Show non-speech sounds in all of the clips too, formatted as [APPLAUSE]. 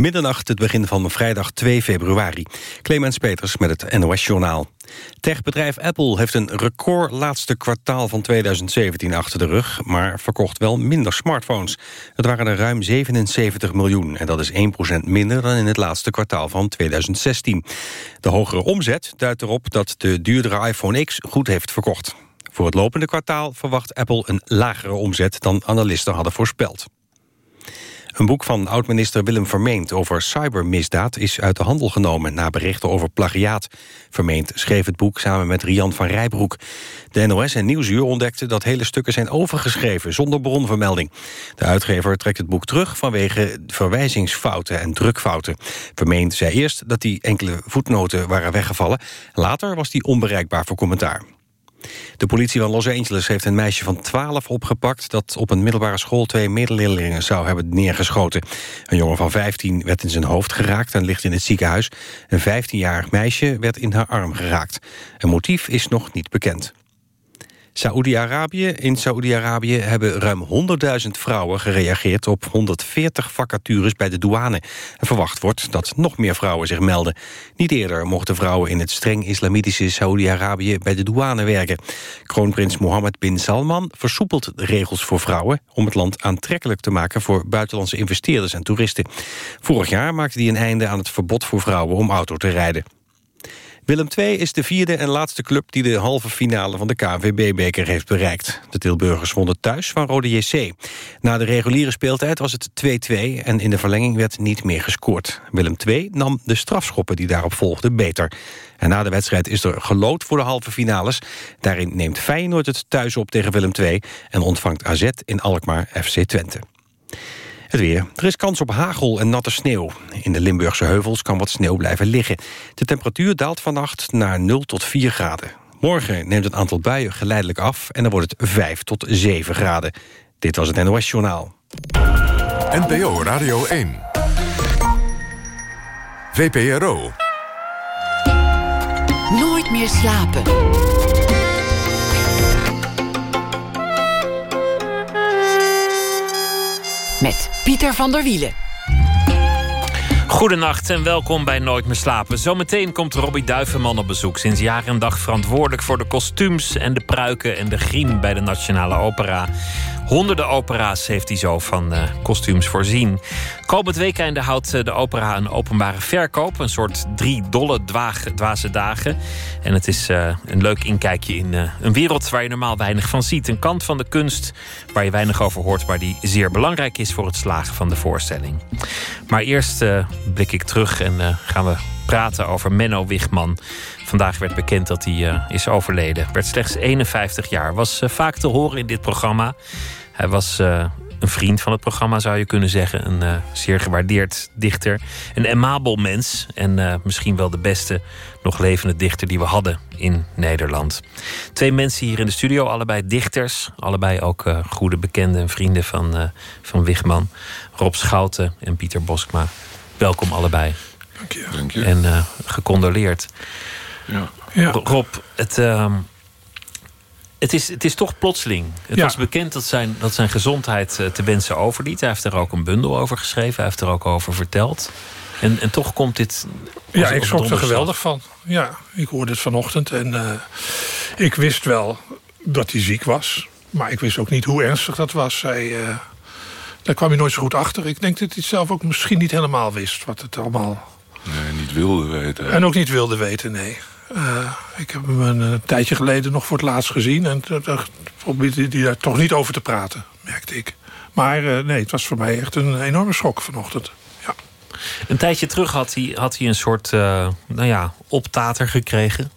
Middernacht, het begin van vrijdag 2 februari. Clemens Peters met het NOS-journaal. Techbedrijf Apple heeft een record laatste kwartaal van 2017 achter de rug... maar verkocht wel minder smartphones. Het waren er ruim 77 miljoen en dat is 1% minder... dan in het laatste kwartaal van 2016. De hogere omzet duidt erop dat de duurdere iPhone X goed heeft verkocht. Voor het lopende kwartaal verwacht Apple een lagere omzet... dan analisten hadden voorspeld. Een boek van oud-minister Willem Vermeend over cybermisdaad is uit de handel genomen na berichten over plagiaat. Vermeend schreef het boek samen met Rian van Rijbroek. De NOS en Nieuwsuur ontdekten dat hele stukken zijn overgeschreven zonder bronvermelding. De uitgever trekt het boek terug vanwege verwijzingsfouten en drukfouten. Vermeend zei eerst dat die enkele voetnoten waren weggevallen. Later was die onbereikbaar voor commentaar. De politie van Los Angeles heeft een meisje van 12 opgepakt... dat op een middelbare school twee medeleerlingen zou hebben neergeschoten. Een jongen van 15 werd in zijn hoofd geraakt en ligt in het ziekenhuis. Een 15-jarig meisje werd in haar arm geraakt. Een motief is nog niet bekend. Saoedi-Arabië. In Saoedi-Arabië hebben ruim 100.000 vrouwen gereageerd op 140 vacatures bij de douane. Verwacht wordt dat nog meer vrouwen zich melden. Niet eerder mochten vrouwen in het streng islamitische Saoedi-Arabië bij de douane werken. Kroonprins Mohammed bin Salman versoepelt de regels voor vrouwen om het land aantrekkelijk te maken voor buitenlandse investeerders en toeristen. Vorig jaar maakte hij een einde aan het verbod voor vrouwen om auto te rijden. Willem II is de vierde en laatste club die de halve finale van de KNVB-beker heeft bereikt. De Tilburgers wonnen thuis van Rode JC. Na de reguliere speeltijd was het 2-2 en in de verlenging werd niet meer gescoord. Willem II nam de strafschoppen die daarop volgden beter. En na de wedstrijd is er gelood voor de halve finales. Daarin neemt Feyenoord het thuis op tegen Willem II... en ontvangt AZ in Alkmaar FC Twente. Het weer. Er is kans op hagel en natte sneeuw. In de Limburgse heuvels kan wat sneeuw blijven liggen. De temperatuur daalt vannacht naar 0 tot 4 graden. Morgen neemt het aantal buien geleidelijk af... en dan wordt het 5 tot 7 graden. Dit was het NOS Journaal. NPO Radio 1. VPRO. Nooit meer slapen. Met Pieter van der Wielen. Goedenacht en welkom bij Nooit meer slapen. Zometeen komt Robbie Duivenman op bezoek. Sinds jaar en dag verantwoordelijk voor de kostuums en de pruiken en de griem bij de Nationale Opera. Honderden opera's heeft hij zo van uh, kostuums voorzien. Komend weekend houdt eh, de opera een openbare verkoop. Een soort drie dolle dwaze dagen. En het is uh, een leuk inkijkje in uh, een wereld waar je normaal weinig van ziet. Een kant van de kunst waar je weinig over hoort... maar die zeer belangrijk is voor het slagen van de voorstelling. Maar eerst blik ik terug en gaan we praten over Menno Wigman. Vandaag werd bekend dat hij is overleden. Werd slechts 51 jaar. Was vaak te horen in dit programma. Hij was uh, een vriend van het programma, zou je kunnen zeggen. Een uh, zeer gewaardeerd dichter. Een emabel mens. En uh, misschien wel de beste nog levende dichter die we hadden in Nederland. Twee mensen hier in de studio, allebei dichters. Allebei ook goede bekenden en vrienden van, van Wigman. Rob Schouten en Pieter Boskma. Welkom allebei. Dank je. Dank je. En gecondoleerd. Ja. ja. Rob, het ehm, het is, het is toch plotseling. Het was bekend dat zijn, dat zijn gezondheid eh, te wensen overliet. Hij heeft er ook een bundel over geschreven. Hij heeft er ook over verteld. En, en toch komt dit... Ja, ik schrok er geweldig van. Ja, ik hoorde het vanochtend. En uh, ik wist wel dat hij ziek was. Maar ik wist ook niet hoe ernstig dat was. Hij, uh, daar kwam hij nooit zo goed achter. Ik denk dat hij zelf ook misschien niet helemaal wist wat het allemaal... Nee, niet wilde weten. En ook niet wilde weten, nee. Uh, ik heb hem een, een, tijdje geleden nog voor het laatst gezien. En daar probeerde hij daar toch niet over te praten, merkte ik. Maar uh, nee, het was voor mij echt een enorme schok vanochtend. Ja. Een tijdje terug had hij, had hij een soort uh, nou ja, optater gekregen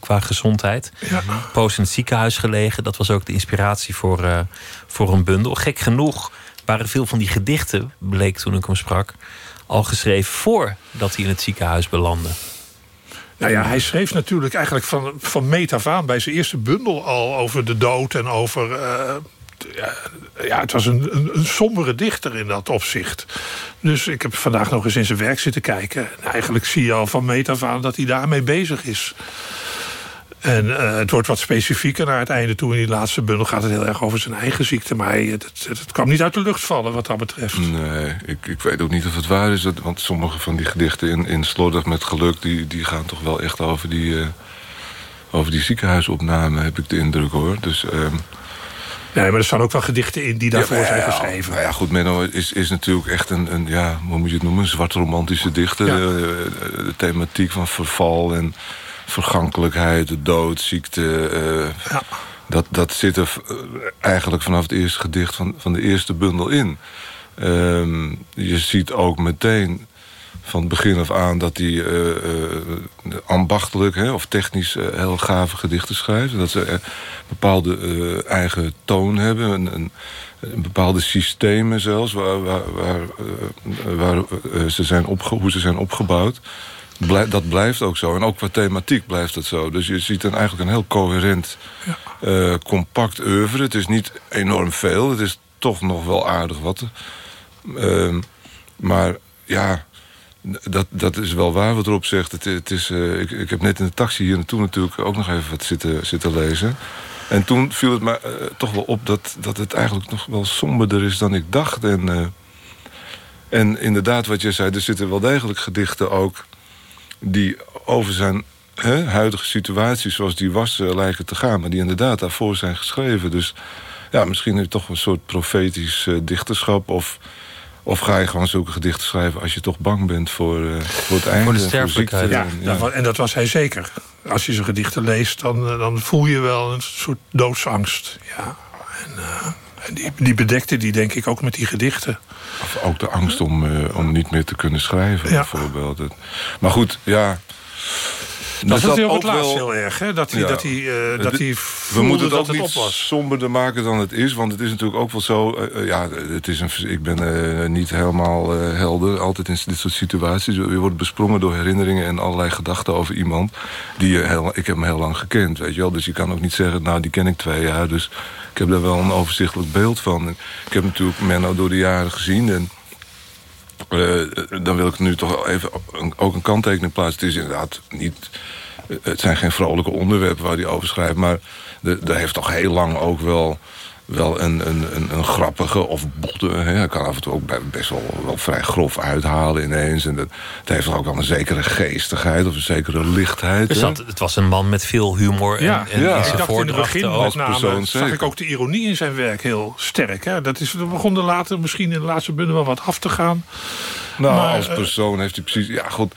qua gezondheid. Ja. Poos in het ziekenhuis gelegen. Dat was ook de inspiratie voor, voor een bundel. Gek genoeg waren veel van die gedichten, bleek toen ik hem sprak... al geschreven voordat hij in het ziekenhuis belandde. Nou ja, hij schreef natuurlijk eigenlijk van, van meet af aan... bij zijn eerste bundel al over de dood en over... Uh, ja, het was een, een, een, sombere dichter in dat opzicht. Dus ik heb vandaag nog eens in zijn werk zitten kijken. En eigenlijk zie je al van meet af aan dat hij daarmee bezig is. En uh, het wordt wat specifieker naar het einde toe. In die laatste bundel gaat het heel erg over zijn eigen ziekte. Maar het, het, het kwam niet uit de lucht vallen wat dat betreft. Nee, ik, ik weet ook niet of het waar is. Want sommige van die gedichten in, in Slordig met Geluk... Die, die gaan toch wel echt over die, uh, over die ziekenhuisopname, heb ik de indruk hoor. Dus... Uh, Nee, maar er staan ook wel gedichten in die daarvoor ja, zijn geschreven. Nou ja, goed, Menno is, is natuurlijk echt een, een, ja, hoe moet je het noemen, een zwart romantische dichter. Ja. De, de, thematiek van verval en vergankelijkheid, de dood, ziekte. Uh, ja. dat, dat zit er eigenlijk vanaf het eerste gedicht van, van de eerste bundel in. Um, je ziet ook meteen van het begin af aan dat hij uh, uh, ambachtelijk hè, of technisch uh, heel gave gedichten schrijft. Dat ze een bepaalde eigen toon hebben. Een, een, een, bepaalde systemen zelfs, waar, waar, waar, waar ze zijn opge hoe ze zijn opgebouwd. Dat blijft ook zo. En ook qua thematiek blijft het zo. Dus je ziet dan eigenlijk een heel coherent, ja. compact oeuvre. Het is niet enorm veel. Het is toch nog wel aardig wat. Ehm, maar ja, dat, dat is wel waar wat erop zegt. Het, het is, uh, ik, ik heb net in de taxi hier naartoe natuurlijk ook nog even wat zitten, zitten lezen. En toen viel het me uh, toch wel op dat, dat het eigenlijk nog wel somberder is dan ik dacht. En, en inderdaad, wat je zei, er zitten wel degelijk gedichten ook... die over zijn hè, huidige situatie zoals die was lijken te gaan... maar die inderdaad daarvoor zijn geschreven. Dus ja, misschien heeft toch een soort profetisch dichterschap... of of ga je gewoon zulke gedichten schrijven als je toch bang bent voor, uh, voor het einde? Voor de sterfelijkheid. Ja, ja, en dat was hij zeker. Als je zijn gedichten leest, dan, eh, dan voel je wel een soort doodsangst. Ja. En, uh, en die, die bedekte die denk ik ook met die gedichten. Of ook de angst om, uh, om niet meer te kunnen schrijven, ja. bijvoorbeeld. Maar goed, ja... Dat is ook het laatst heel erg, hè? Dat hij, dat hij, uh, dat hij We moeten het dat ook het niet op was. somberder maken dan het is. Want het is natuurlijk ook wel zo... Uh, ja, het is een, ik ben uh, niet helemaal helder altijd in dit soort situaties. Je wordt besprongen door herinneringen en allerlei gedachten over iemand. Die je heel, ik heb hem heel lang gekend, weet je wel. Dus je kan ook niet zeggen, nou, die ken ik twee jaar. Dus ik heb daar wel een overzichtelijk beeld van. Ik heb natuurlijk Menno door de jaren gezien... En, uh, dan wil ik nu toch even ook een kanttekening plaatsen. Het is inderdaad niet... Het zijn geen vrolijke onderwerpen waar hij over schrijft... maar er heeft toch heel lang ook wel wel een, een, een, een, grappige of botte... Hè. Hij kan af en toe ook best wel, wel vrij grof uithalen ineens. En dat, het heeft ook wel een zekere geestigheid of een zekere lichtheid. Dus dat, het was een man met veel humor ja, en, en ja. in zijn ik dacht in het begin als met name, persoon zag zeker. ik ook de ironie in zijn werk heel sterk. Hè. Dat, is, dat begon er later misschien in de laatste bundel wel wat af te gaan. Nou, Maar, als eh, persoon heeft hij precies... Ja, goed...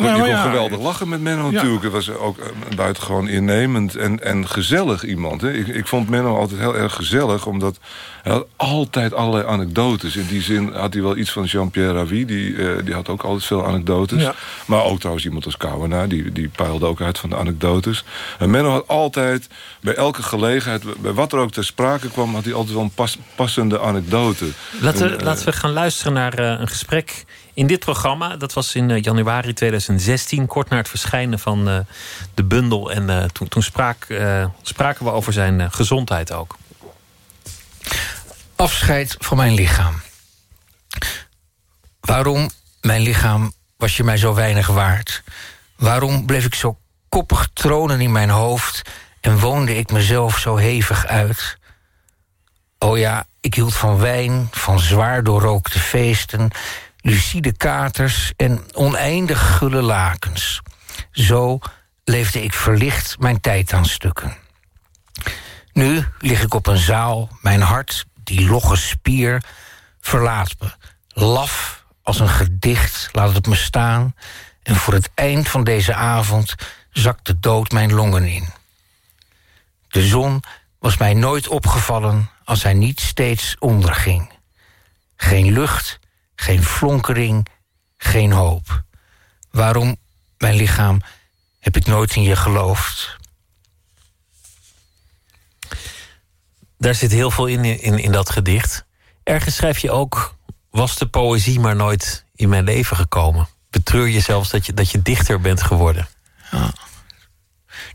Nou, je kon ja. geweldig lachen met Menno Ja. natuurlijk. Het was ook een buitengewoon innemend en, en gezellig iemand. Hè. Ik, ik vond Menno altijd heel erg gezellig, omdat hij had altijd allerlei anekdotes. In die zin had hij wel iets van Jean-Pierre Ravi. Die, eh, die had ook altijd veel anekdotes. Ja. Maar ook trouwens iemand als Kouwenaar. Die, die peilde ook uit van de anekdotes. En Menno had altijd, bij elke gelegenheid... bij wat er ook ter sprake kwam... had hij altijd wel een pas- passende anekdote. Laten we, eh, laten we gaan luisteren naar eh, een gesprek in dit programma. Dat was in eh, januari 2016, kort na het verschijnen van eh, de bundel. En eh, toen, spraken we over zijn gezondheid ook. Afscheid van mijn lichaam. Waarom, mijn lichaam, was je mij zo weinig waard? Waarom bleef ik zo koppig tronen in mijn hoofd... en woonde ik mezelf zo hevig uit? Oh ja, ik hield van wijn, van zwaar doorrookte feesten... lucide katers en oneindig gulle lakens. Zo leefde ik verlicht mijn tijd aan stukken. Nu lig ik op een zaal, mijn hart, die logge spier, verlaat me. Laf als een gedicht, laat het me staan. En voor het eind van deze avond zakt de dood mijn longen in. De zon was mij nooit opgevallen als hij niet steeds onderging. Geen lucht, geen flonkering, geen hoop. Waarom, mijn lichaam, heb ik nooit in je geloofd? Daar zit heel veel in, in, in dat gedicht. Ergens schrijf je ook... was de poëzie maar nooit in mijn leven gekomen. Betreur je zelfs dat je, dat je dichter bent geworden.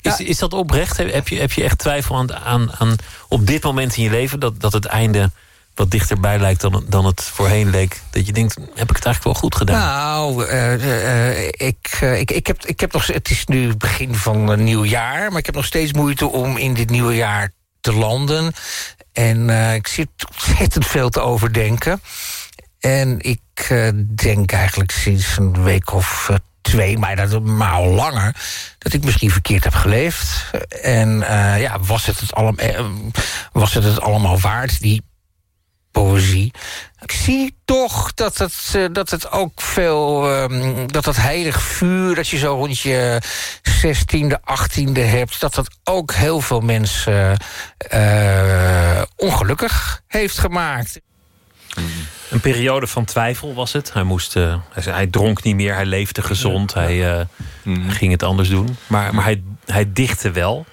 Is, is dat oprecht? Heb je, heb je echt twijfel aan, aan, aan op dit moment in je leven... dat, dat het einde wat dichterbij lijkt dan, dan het voorheen leek. Dat je denkt, heb ik het eigenlijk wel goed gedaan? Nou, uh, ik, ik, ik, heb, ik heb nog... Het is nu begin van een nieuw jaar... maar ik heb nog steeds moeite om in dit nieuwe jaar te landen. En ik zit ontzettend veel te overdenken. En ik denk eigenlijk sinds een week of twee, maar, dat, maar al langer... dat ik misschien verkeerd heb geleefd. En ja, was het het, allemaal, was het het allemaal waard, die poëzie. Ik zie toch dat het, eh, dat het ook veel... Um, dat dat heilig vuur dat je zo rond je 16e, 18e hebt... dat dat ook heel veel mensen uh, ongelukkig heeft gemaakt. Een periode van twijfel was het. Hij, moest, uh, hij, hij, dronk niet meer, hij leefde gezond. Hij mm. ging het anders doen. Maar, maar hij, hij dichtte wel.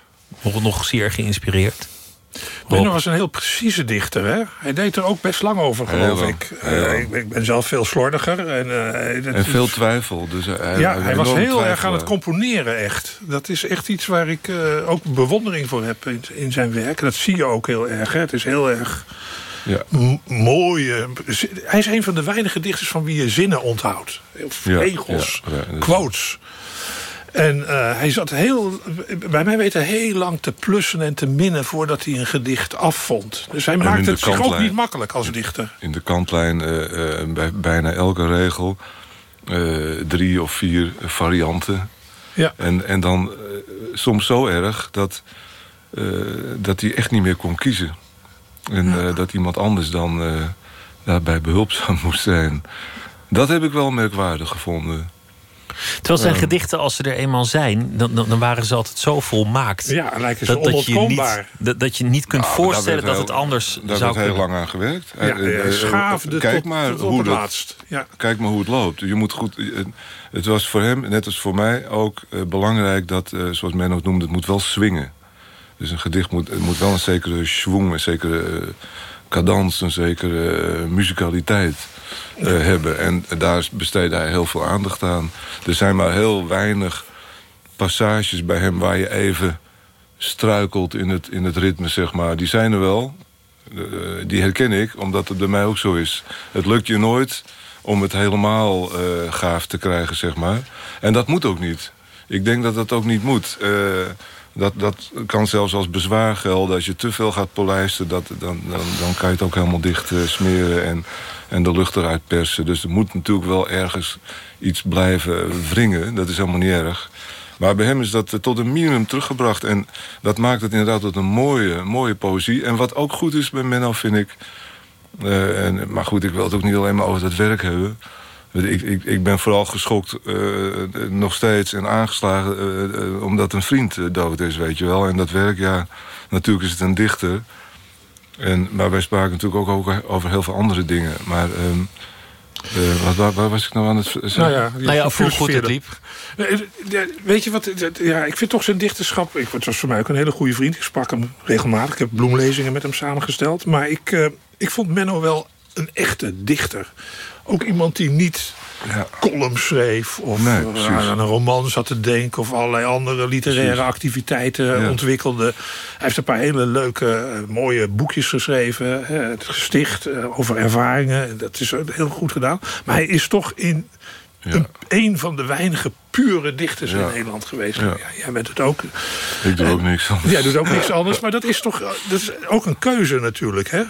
Nog, nog zeer geïnspireerd. Benno was een heel precieze dichter. Hè? Hij deed er ook best lang over, geloof ik. Uh, ik. ik. ben zelf veel slordiger. En, uh, en veel twijfel. Dus hij, ja, hij, was heel erg aan het componeren, echt. Dat is echt iets waar ik uh, ook bewondering voor heb in, in, zijn werk. En dat zie je ook heel erg. Hè? Het is heel erg ja. mooi. hij is een van de weinige dichters van wie je zinnen onthoudt. Regels, quotes. En uh, hij zat heel, bij mij weten heel lang te plussen en te minnen... voordat hij een gedicht afvond. Dus hij maakte het zich ook niet makkelijk als dichter. In de kantlijn uh, uh, bij bijna elke regel... drie of vier varianten. Ja. En, en dan soms zo erg dat, dat hij echt niet meer kon kiezen. En ja. dat iemand anders dan daarbij behulpzaam [LAUGHS] moest zijn. Dat heb ik wel merkwaardig gevonden. Terwijl zijn ehm. gedichten, als ze er eenmaal zijn, dan, dan, waren ze altijd zo volmaakt. Ja, lijken ze dat, dat je niet, dat, dat je niet kunt nou, voorstellen dat het anders daar zou Daar heel lang aan gewerkt. Ja, uh, uh, schaafde kijk tot, maar tot hoe het laatst. Ja. Kijk maar hoe het loopt. Je moet goed, het was voor hem, net als voor mij, ook belangrijk dat, zoals men ook noemde, het moet wel swingen. Dus een gedicht moet, moet wel een zekere schwung, een zekere cadans, een zekere muzikaliteit uh, hebben. En daar besteedde hij heel veel aandacht aan. Er zijn maar heel weinig passages bij hem waar je even struikelt in het, in het ritme, zeg maar. Die zijn er wel. Uh, die herken ik, omdat het bij mij ook zo is. Het lukt je nooit om het helemaal uh, gaaf te krijgen, zeg maar. En dat moet ook niet. Ik denk dat dat ook niet moet. dat, dat kan zelfs als bezwaar gelden. Als je te veel gaat polijsten, dat, dan, dan, dan kan je het ook helemaal dicht smeren. En en de lucht eruit persen. Dus er moet natuurlijk wel ergens iets blijven wringen. Dat is helemaal niet erg. Maar bij hem is dat tot een minimum teruggebracht. En dat maakt het inderdaad tot een mooie, mooie poëzie. En wat ook goed is bij Menno, vind ik... Uh, en, maar goed, ik wil het ook niet alleen maar over het werk hebben. Ik, ik, ik ben vooral geschokt, uh, nog steeds, en aangeslagen... Omdat een vriend dood is, weet je wel. En dat werk, ja, natuurlijk is het een dichter... En, maar wij spraken natuurlijk ook over, heel veel andere dingen. Maar um, uh, waar, waar, was ik nou aan het zeggen? Nou ja, nou ja hoe goed het liep. Weet je wat, ja, ik vind toch zijn dichterschap... Ik, het was voor mij ook een hele goede vriend. Ik sprak hem regelmatig. Ik heb bloemlezingen met hem samengesteld. Maar ik, uh, ik vond Menno wel een echte dichter. Ook iemand die niet ja. column schreef... of nee, aan een roman zat te denken... of allerlei andere literaire activiteiten ontwikkelde. Hij heeft een paar hele leuke, eh, mooie boekjes geschreven. het gesticht uh, over ervaringen. Dat is heel goed gedaan. Maar hij is toch in... Een, een, van de weinige pure dichters in Nederland geweest. Ja. jij bent het ook. Ik doe ook niks anders. Jij doet ook niks [LAUGHS] anders, maar dat is toch dat is ook een keuze natuurlijk, hè?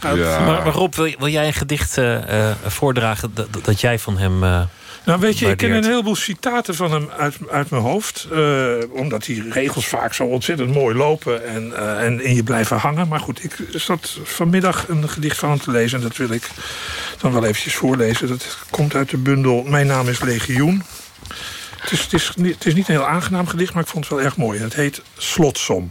Ja. Maar, maar, Rob, wil, wil, jij een gedicht uh, voordragen dat, dat, jij van hem... Uh, nou, weet je, ik ken een heleboel citaten van hem uit, uit mijn hoofd. Uh, omdat die regels vaak zo ontzettend mooi lopen en, uh, en in je blijven hangen. Maar goed, ik zat vanmiddag een gedicht van hem te lezen. En dat wil ik dan wel eventjes voorlezen. Dat komt uit de bundel Mijn naam is Legioen. Het is, het is, het is niet een heel aangenaam gedicht, maar ik vond het wel erg mooi. Het heet Slotsom.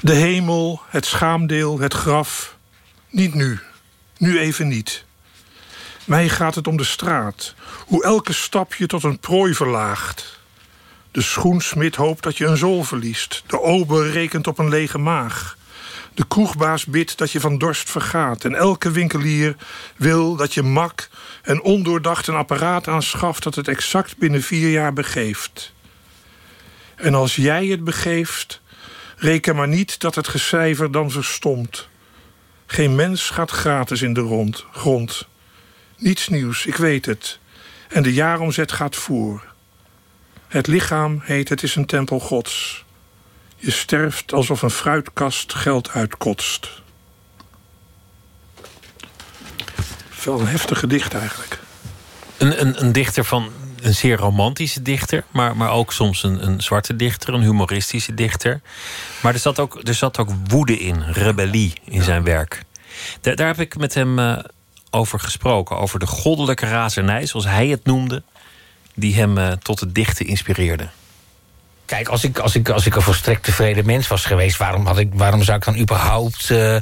De hemel, het schaamdeel, het graf. Niet nu. Nu even niet. Mij gaat het om de straat. Hoe elke stap je tot een prooi verlaagt. De schoensmid hoopt dat je een zool verliest. De ober rekent op een lege maag. De kroegbaas bidt dat je van dorst vergaat. En elke winkelier wil dat je mak en ondoordacht een apparaat aanschaft... dat het exact binnen vier jaar begeeft. En als jij het begeeft, Reken maar niet dat het gecijfer dan verstomt. Geen mens gaat gratis in de rond, grond. Niets nieuws, ik weet het. En de jaaromzet gaat voor. Het lichaam heet het is een tempel gods. Je sterft alsof een fruitkast geld uitkotst. Wel een heftig gedicht eigenlijk. Een, een, een dichter van een zeer romantische dichter, maar, maar ook soms een, een zwarte dichter, een humoristische dichter. Maar er zat ook, er zat ook woede in, rebellie in zijn werk. Daar, daar heb ik met hem uh, over gesproken, over de goddelijke razernij, zoals hij het noemde, die hem uh, tot het dichten inspireerde. Kijk, als ik, als, ik, als ik een volstrekt tevreden mens was geweest... waarom, had ik, waarom zou ik dan überhaupt uh, me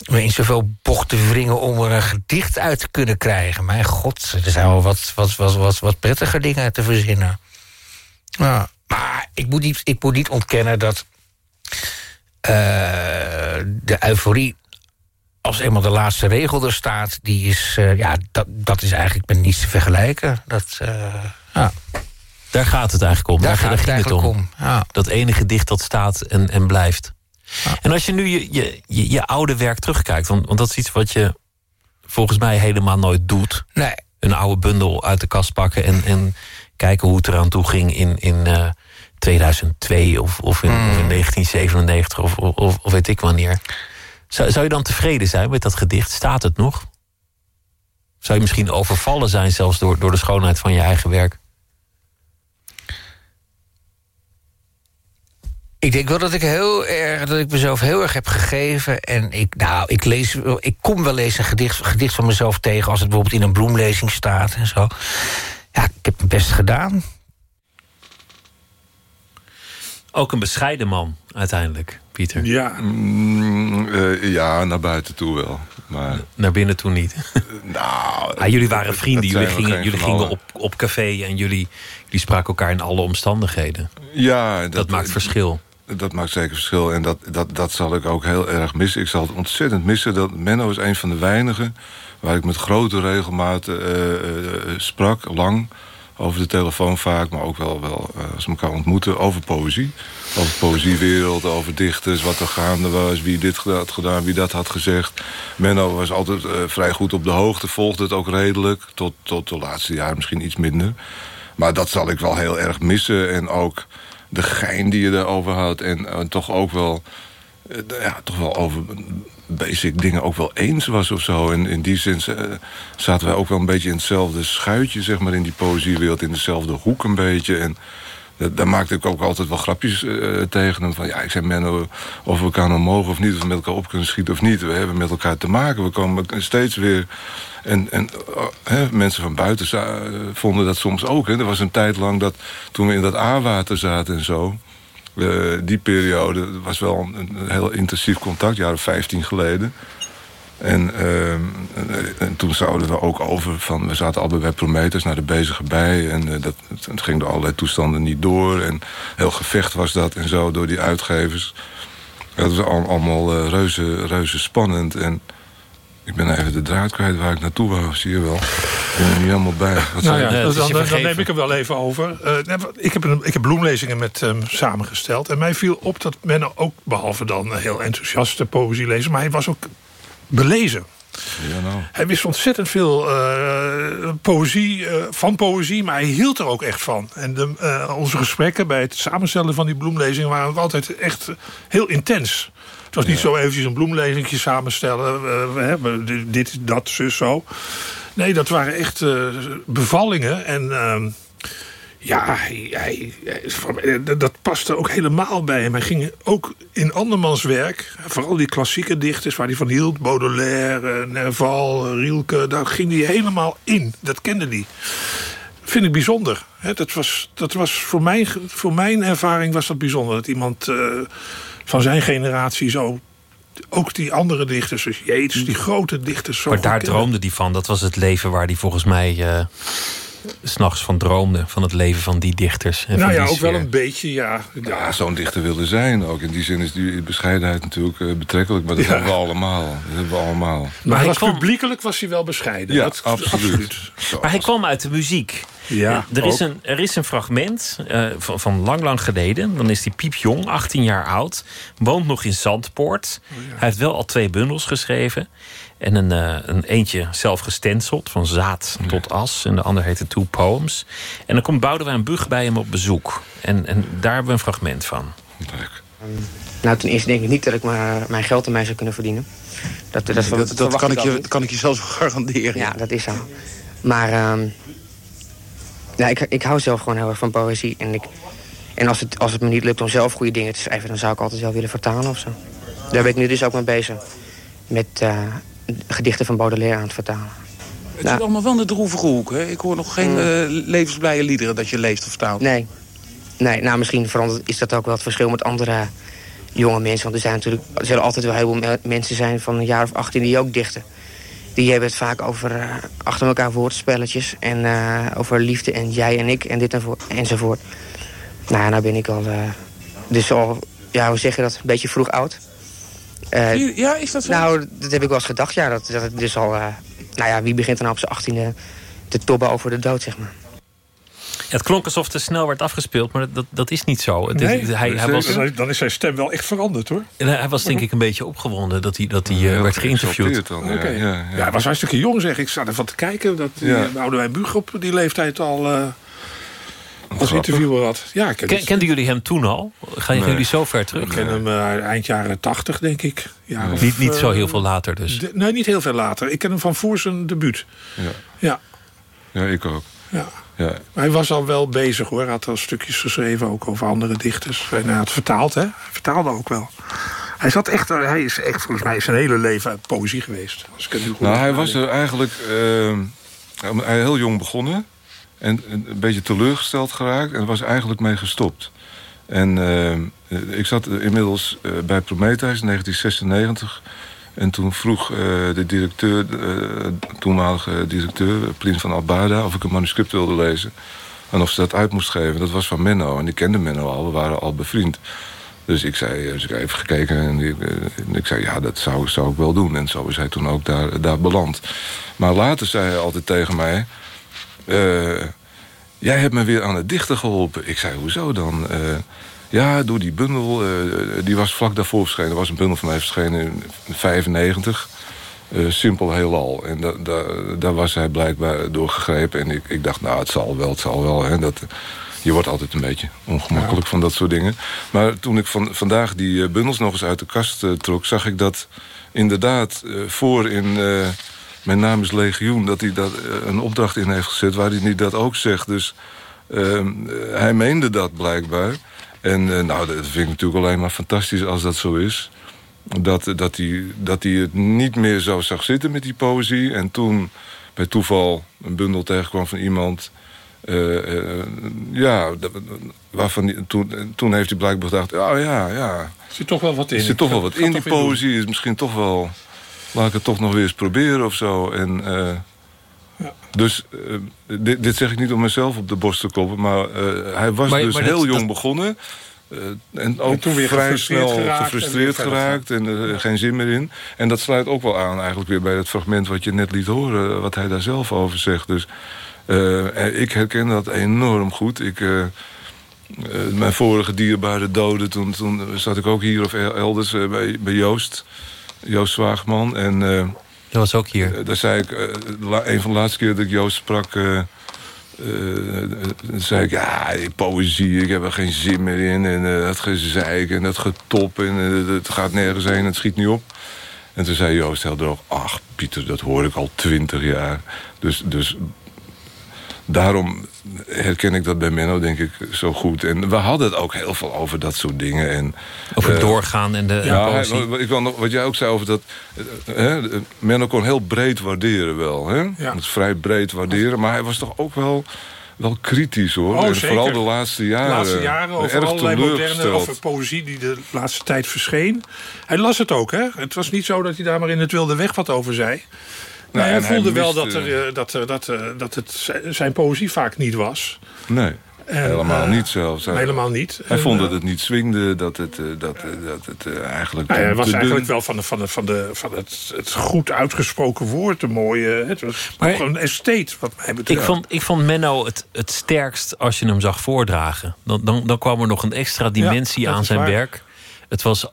in zoveel bochten wringen... om er een gedicht uit te kunnen krijgen? Mijn god, er zijn wel wat, wat, wat, wat, wat prettiger dingen te verzinnen. Ja, maar ik moet niet, ik moet niet ontkennen dat... Uh, de euforie als eenmaal de laatste regel er staat, die is, uh, ja, dat, dat is eigenlijk met niets te vergelijken. Dat, uh, ja. Daar gaat het eigenlijk om. Daar, Daar gaat het eigenlijk om. om. Ja. Dat enige gedicht dat staat en, en blijft. Ja. En als je nu je, je, je, je, oude werk terugkijkt, want, want dat is iets wat je volgens mij helemaal nooit doet. Nee. Een oude bundel uit de kast pakken en, en kijken hoe het eraan toe ging in, in uh, 2002 of, of, in, of in 1997 of, of, of weet ik wanneer. Zou, zou je dan tevreden zijn met dat gedicht? Staat het nog? Zou je misschien overvallen zijn zelfs door, door de schoonheid van je eigen werk? Ik denk wel dat ik heel erg, dat ik mezelf heel erg heb gegeven. En ik, nou, ik lees, ik kom wel eens een gedicht, gedicht van mezelf tegen als het bijvoorbeeld in een bloemlezing staat en zo. Ja, ik heb mijn best gedaan. Ook een bescheiden man, uiteindelijk, Pieter. Ja. Mm, uh, ja, naar buiten toe wel. Maar, naar binnen toe niet. [LAUGHS] nou, ah, jullie waren vrienden. Jullie gingen, jullie gingen op, op café en jullie, jullie spraken elkaar in alle omstandigheden. Ja, dat, dat maakt verschil. Dat maakt zeker verschil. En dat, dat, dat zal ik ook heel erg missen. Ik zal het ontzettend missen. Dat Menno is een van de weinigen waar ik met grote regelmaat uh, uh, sprak, lang over de telefoon vaak, maar ook wel, wel als we elkaar ontmoeten, over poëzie. Over poëziewereld, over dichters, wat er gaande was, wie dit had gedaan, wie dat had gezegd. Menno was altijd vrij goed op de hoogte, volgde het ook redelijk, tot, tot de laatste jaren misschien iets minder. Maar dat zal ik wel heel erg missen. En ook de gein die je erover had. En uh, toch ook wel, ja, toch wel over basic dingen ook wel eens was of zo. En in die zin uh, zaten wij ook wel een beetje in hetzelfde schuitje, zeg maar, in die poëziewereld, in dezelfde hoek een beetje. En daar maakte ik ook altijd wel grapjes uh, tegen hem. Van ja, ik zei Menno, of we elkaar nog mogen of niet, of we met elkaar op kunnen schieten of niet. We hebben met elkaar te maken. We komen steeds weer. En, en uh, hè, mensen van buiten vonden dat soms ook. Hè. Er was een tijd lang dat toen we in dat A-water zaten en zo. Uh, die periode was wel een, een, heel intensief contact, jaren 15 geleden. En, uh, en, en, toen zouden we ook over van... we zaten allebei bij Prometheus naar de bezige bij... en uh, dat, het ging door allerlei toestanden niet door. En heel gevecht was dat en zo door die uitgevers. Dat was al, allemaal uh, reuze, reuze spannend. En ik ben even de draad kwijt waar ik naartoe wou, zie je wel. Ik ben er niet helemaal bij. Wat nou ja, dan, dan, dan, neem ik hem wel even over. Uh, ik, heb een, ik heb bloemlezingen met hem samengesteld. En mij viel op dat men ook, behalve dan heel enthousiaste poëzie lezen... maar hij was ook belezen. Ja, nou. Hij wist ontzettend veel uh, poëzie, uh, van poëzie, maar hij hield er ook echt van. En de, uh, onze gesprekken bij het samenstellen van die bloemlezingen... waren altijd echt heel intens. Het was niet zo eventjes een bloemlezingje samenstellen. we hebben dit, dat, zus, zo. Nee, dat waren echt bevallingen. En ehm, ja, hij, hij, hij, dat paste ook helemaal bij hem. Hij ging ook in andermans werk, vooral die klassieke dichters waar hij van hield, Baudelaire, Nerval, Rielke, daar ging hij helemaal in. Dat kende hij. Vind ik bijzonder. Dat was, dat was voor, mijn, voor mijn ervaring was dat bijzonder. Dat iemand van zijn generatie zo ook die andere dichters, dus Jeets, die grote dichters. Zo maar daar droomde hij van. Dat was het leven waar hij volgens mij uh, s'nachts van droomde. Van het leven van die dichters. En nou van ja, die ook wel een beetje, ja. Ja, zo'n dichter wilde zijn ook. In die zin is die bescheidenheid natuurlijk eh, betrekkelijk. Maar dat Ja. hebben we allemaal. Dat hebben we allemaal. Maar, hij hij was kwam- publiekelijk was hij wel bescheiden. Ja, Dat- absoluut. Maar hij kwam uit de muziek. Ja, er, is ook. een, er is een fragment eh, van, van lang, lang geleden. Dan is hij piepjong, 18 jaar oud. Woont nog in Zandpoort. Oh, Hij heeft wel al twee bundels geschreven. En een, eh, een eentje zelf gestenceld, van zaad tot as. En de ander heette Two Poems. En dan komt Boudewijn Bug bij hem op bezoek. En, en daar hebben we een fragment van. Leuk. Nou, ten eerste denk ik niet dat ik maar mijn geld ermee zou kunnen verdienen. Dat, dat, Dat, ver- dat, dat verwacht kan, ik je, kan ik je zelfs [LAUGHS] garanderen. Ja, dat is zo. Maar ehm, ja, ik, ik hou zelf gewoon heel erg van poëzie. En, ik, en als, het, als het me niet lukt om zelf goede dingen te schrijven... dan zou ik altijd wel willen vertalen of zo. Daar ben ik nu dus ook mee bezig. Met eh, gedichten van Baudelaire aan het vertalen. Het zit allemaal wel de droevige hoek. Hè? Ik hoor nog geen eh, levensblije liederen dat je leest of vertaalt. Nee. Nee, nou misschien verandert, is dat ook wel het verschil met andere jonge mensen. Want er zijn natuurlijk, er zullen altijd wel heel veel me- mensen zijn van een jaar of 18 die ook dichten. Die hebben het vaak over eh, achter elkaar woordspelletjes. En eh, over liefde en jij en ik en dit en voor, enzovoort. Nou, nou ben ik al, dus al, ja, hoe zeg je dat, een beetje vroeg oud. Eh, Ja, is dat zo? nou, dat heb ik wel eens gedacht, ja. Dat, dat het dus al, eh, nou ja, wie begint er nou op zijn achttiende te tobben over de dood, zeg maar. Het klonk alsof het snel werd afgespeeld, maar dat, dat, is niet zo. Het is- Nee, hij, hij, was, dan, dan is zijn stem wel echt veranderd, hoor. en hij was denk ik een beetje opgewonden dat hij, dat hij eh, werd geïnterviewd. Dan, ja, ja, Ja, hij was hartstikke jong, zeg. Ik zat ervan te kijken dat Ja. eh, Boudewijn Buug op die leeftijd al eh, als interviewer had. Ja, ik ken, Ken, kenden jullie hem toen al? Gaan Nee. jullie zo ver ik terug? ken hem eh, eind jaren tachtig, denk ik. Ja, of, Niet, niet zo eh, heel veel later dus. de- nee, niet heel veel later. Ik ken hem van voor zijn debuut. Ja. Ja, ja, ik ook. ja. Ja. Maar hij was al wel bezig, hoor. Hij had al stukjes geschreven, ook over andere dichters. En hij had vertaald, hè. Hij vertaalde ook wel. Hij, zat echt, hij is echt volgens mij zijn hele leven uit poëzie geweest. Als ik het nu goed Nou, hij was er eigenlijk eh, hij heel jong begonnen. En een beetje teleurgesteld geraakt. En was eigenlijk mee gestopt. En eh, ik zat inmiddels eh, bij Prometheus in 1996. En toen vroeg eh, de directeur, toenmalige directeur, Plien van Albada... of ik een manuscript wilde lezen. En of ze dat uit moest geven. Dat was van Menno. En ik kende Menno al. We waren al bevriend. Dus ik zei, dus even gekeken en ik, ik zei, ja, dat zou, zou ik wel doen. En zo is hij toen ook daar, daar beland. Maar later zei hij altijd tegen mij... eh, jij hebt me weer aan het dichten geholpen. Ik zei, hoezo dan? Eh, ja, door die bundel, eh, die was vlak daarvoor verschenen. Er was een bundel van mij verschenen in 95. Eh, simpel heelal. En da, da, daar was hij blijkbaar door gegrepen. En ik, ik dacht, nou, het zal wel, het zal wel. Hè, dat, je wordt altijd een beetje ongemakkelijk van dat soort dingen. Maar toen ik van, vandaag die bundels nog eens uit de kast trok... zag ik dat inderdaad voor in... mijn naam is Legioen, dat hij dat, eh, een opdracht in heeft gezet... waar hij niet dat ook zegt. Dus ehm, eh, hij meende dat blijkbaar. En eh, nou, dat vind ik natuurlijk alleen maar fantastisch als dat zo is. Dat, dat, hij, dat hij het niet meer zo zag zitten met die poëzie. En toen bij toeval een bundel tegenkwam van iemand... ja, waarvan die, toen, toen heeft hij blijkbaar gedacht... oh ja, ja, Er zit toch wel wat in. er zit toch wel wat in die poëzie. Is misschien toch wel... Laat ik het toch nog weer eens proberen of zo. En, eh, Ja. Dus eh, dit, dit zeg ik niet om mezelf op de borst te kloppen. Maar eh, hij was Maar- dus maar heel dat- jong dat- begonnen. eh, en ook toen weer vrij snel geraakt gefrustreerd geraakt. En er geen zin meer in. En dat sluit ook wel aan eigenlijk weer bij het fragment wat je net liet horen. Wat hij daar zelf over zegt. Dus eh, ik herken dat enorm goed. Ik... mijn vorige dierbare doden, toen, toen zat ik ook hier of el- elders bij, bij Joost. Joost Zwaagman. En eh, Dat was ook hier. eh, daar zei ik, eh, een van de laatste keer dat ik Joost sprak... zei ik, ja, die poëzie, ik heb er geen zin meer in. En het gezeik en het getop en het gaat nergens heen, het schiet niet op. En toen zei Joost heel droog, ach Pieter, dat hoor ik al twintig jaar. Dus, dus daarom herken ik dat bij Menno, denk ik, zo goed. En we hadden het ook heel veel over dat soort dingen. En, Over eh, doorgaan en de ja, ik wil nog, wat jij ook zei over dat... eh, hè, Menno kon heel breed waarderen wel. Hè? Ja. Het vrij breed waarderen. Maar hij was toch ook wel, wel kritisch, hoor. Oh, en vooral de laatste De jaren. laatste jaren over allerlei moderne over poëzie die de laatste tijd verscheen. Hij las het ook, hè? Het was niet zo dat hij daar maar in het wilde weg wat over zei. Nou, hij voelde wel dat, er, dat, dat, dat het zijn poëzie vaak niet was. Nee. helemaal niet zelfs. helemaal niet. Hij vond dat het niet swingde, dat het, dat, dat het eigenlijk... Nou hij was eigenlijk wel van, de, van, de, van, de, van het, het goed uitgesproken woord, de mooie... Het was maar, een estate, wat mij betreft. Ik vond, ik vond Menno het, het sterkst als je hem zag voordragen. Dan, dan, dan kwam er nog een extra dimensie aan zijn werk. Het was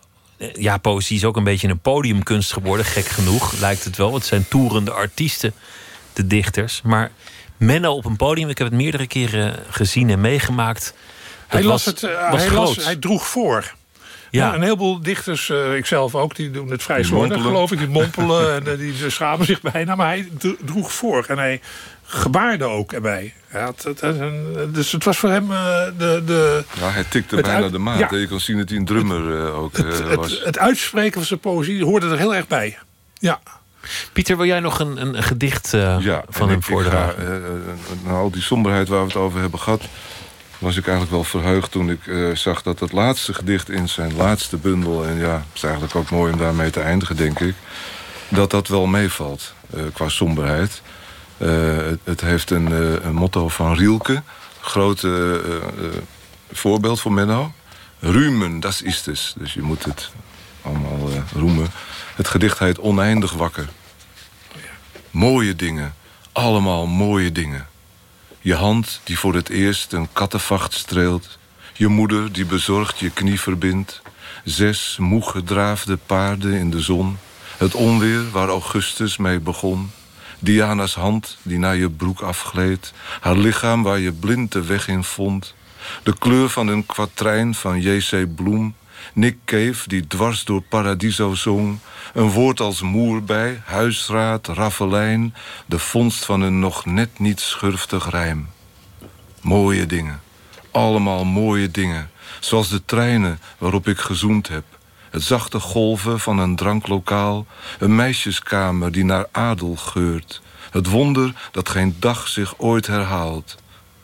ja, poëzie is ook een beetje een podiumkunst geworden, gek genoeg, lijkt het wel. Het zijn toerende artiesten, de dichters. Maar Menno op een podium, ik heb het meerdere keren gezien en meegemaakt. Hij, las het, uh, hij, las, hij droeg voor. Ja. een heleboel dichters, uh, ik zelf ook, die doen het vrij slordig, geloof ik. Die mompelen [LAUGHS] en die schamen zich bijna. Maar hij droeg voor en hij gebaarde ook erbij. Ja, het, het, dus het was voor hem uh, de, de... Ja, hij tikte bijna de maat. Je kan zien dat hij een drummer ook was. Het, uitspreken van zijn poëzie hoorde er heel erg bij. Ja. Pieter, wil jij nog een, een gedicht ja, van hem voordragen? na al die somberheid waar we het over hebben gehad was ik eigenlijk wel verheugd toen ik uh, zag dat het laatste gedicht in zijn laatste bundel... en ja, het is eigenlijk ook mooi om daarmee te eindigen, denk ik... dat dat wel meevalt uh, qua somberheid. Uh, het, het, heeft een, een, motto van Rielke, grote voorbeeld voor Menno. Rumen, dat is het. Dus je moet het allemaal roemen. Het gedicht heet Oneindig Wakker. Mooie dingen, allemaal mooie dingen. Je hand die voor het eerst een kattenvacht streelt. Je moeder die bezorgd je knie verbindt. Zes moe gedraafde paarden in de zon. Het onweer waar Augustus mee begon. Diana's hand die naar je broek afgleed. Haar lichaam waar je blind de weg in vond. De kleur van een kwatrijn van J.C. Bloem. Nick Cave die dwars door Paradiso zong. Een woord als moerbij, huisraad, raffelijn. De vondst van een nog net niet schurftig rijm. Mooie dingen. Allemaal mooie dingen. Zoals de treinen waarop ik gezoend heb. Het zachte golven van een dranklokaal. Een meisjeskamer die naar adel geurt. Het wonder dat geen dag zich ooit herhaalt.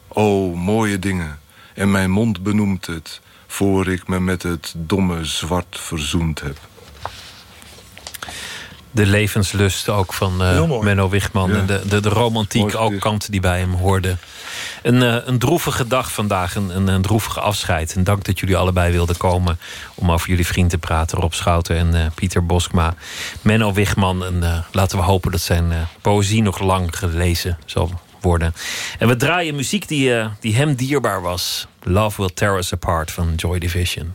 O, mooie dingen. En mijn mond benoemt het voor ik me met het domme zwart verzoend heb. De levenslust ook van uh, Menno Wichman. En de, de, de romantiek ook kant die bij hem hoorde. Een, uh, een droevige dag vandaag, een, een, een droevige afscheid. En dank dat jullie allebei wilden komen om over jullie vriend te praten. Rob Schouten en uh, Pieter Boskma. Menno Wichman. En laten we hopen dat zijn poëzie nog lang gelezen zal worden. En we draaien muziek die, die hem dierbaar was. Love Will Tear Us Apart van Joy Division.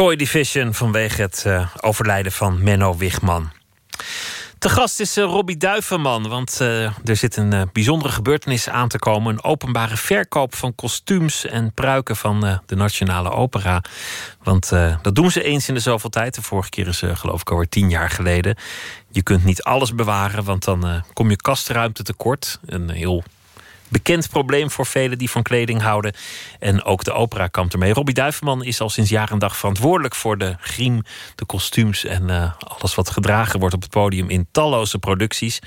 Joy Division vanwege het uh, overlijden van Menno Wigman. Te gast is uh, Robbie Duivenman, want uh, er zit een bijzondere gebeurtenis aan te komen. Een openbare verkoop van kostuums en pruiken van de Nationale Opera. Want dat doen ze eens in de zoveel tijd. De vorige keer is geloof ik alweer tien jaar geleden. Je kunt niet alles bewaren, want dan kom je kastruimte tekort. Een heel bekend probleem voor velen die van kleding houden. En ook de opera kampt ermee. Robbie Duivenman is al sinds jaar en dag verantwoordelijk voor de griem, de kostuums en uh, alles wat gedragen wordt op het podium in talloze producties.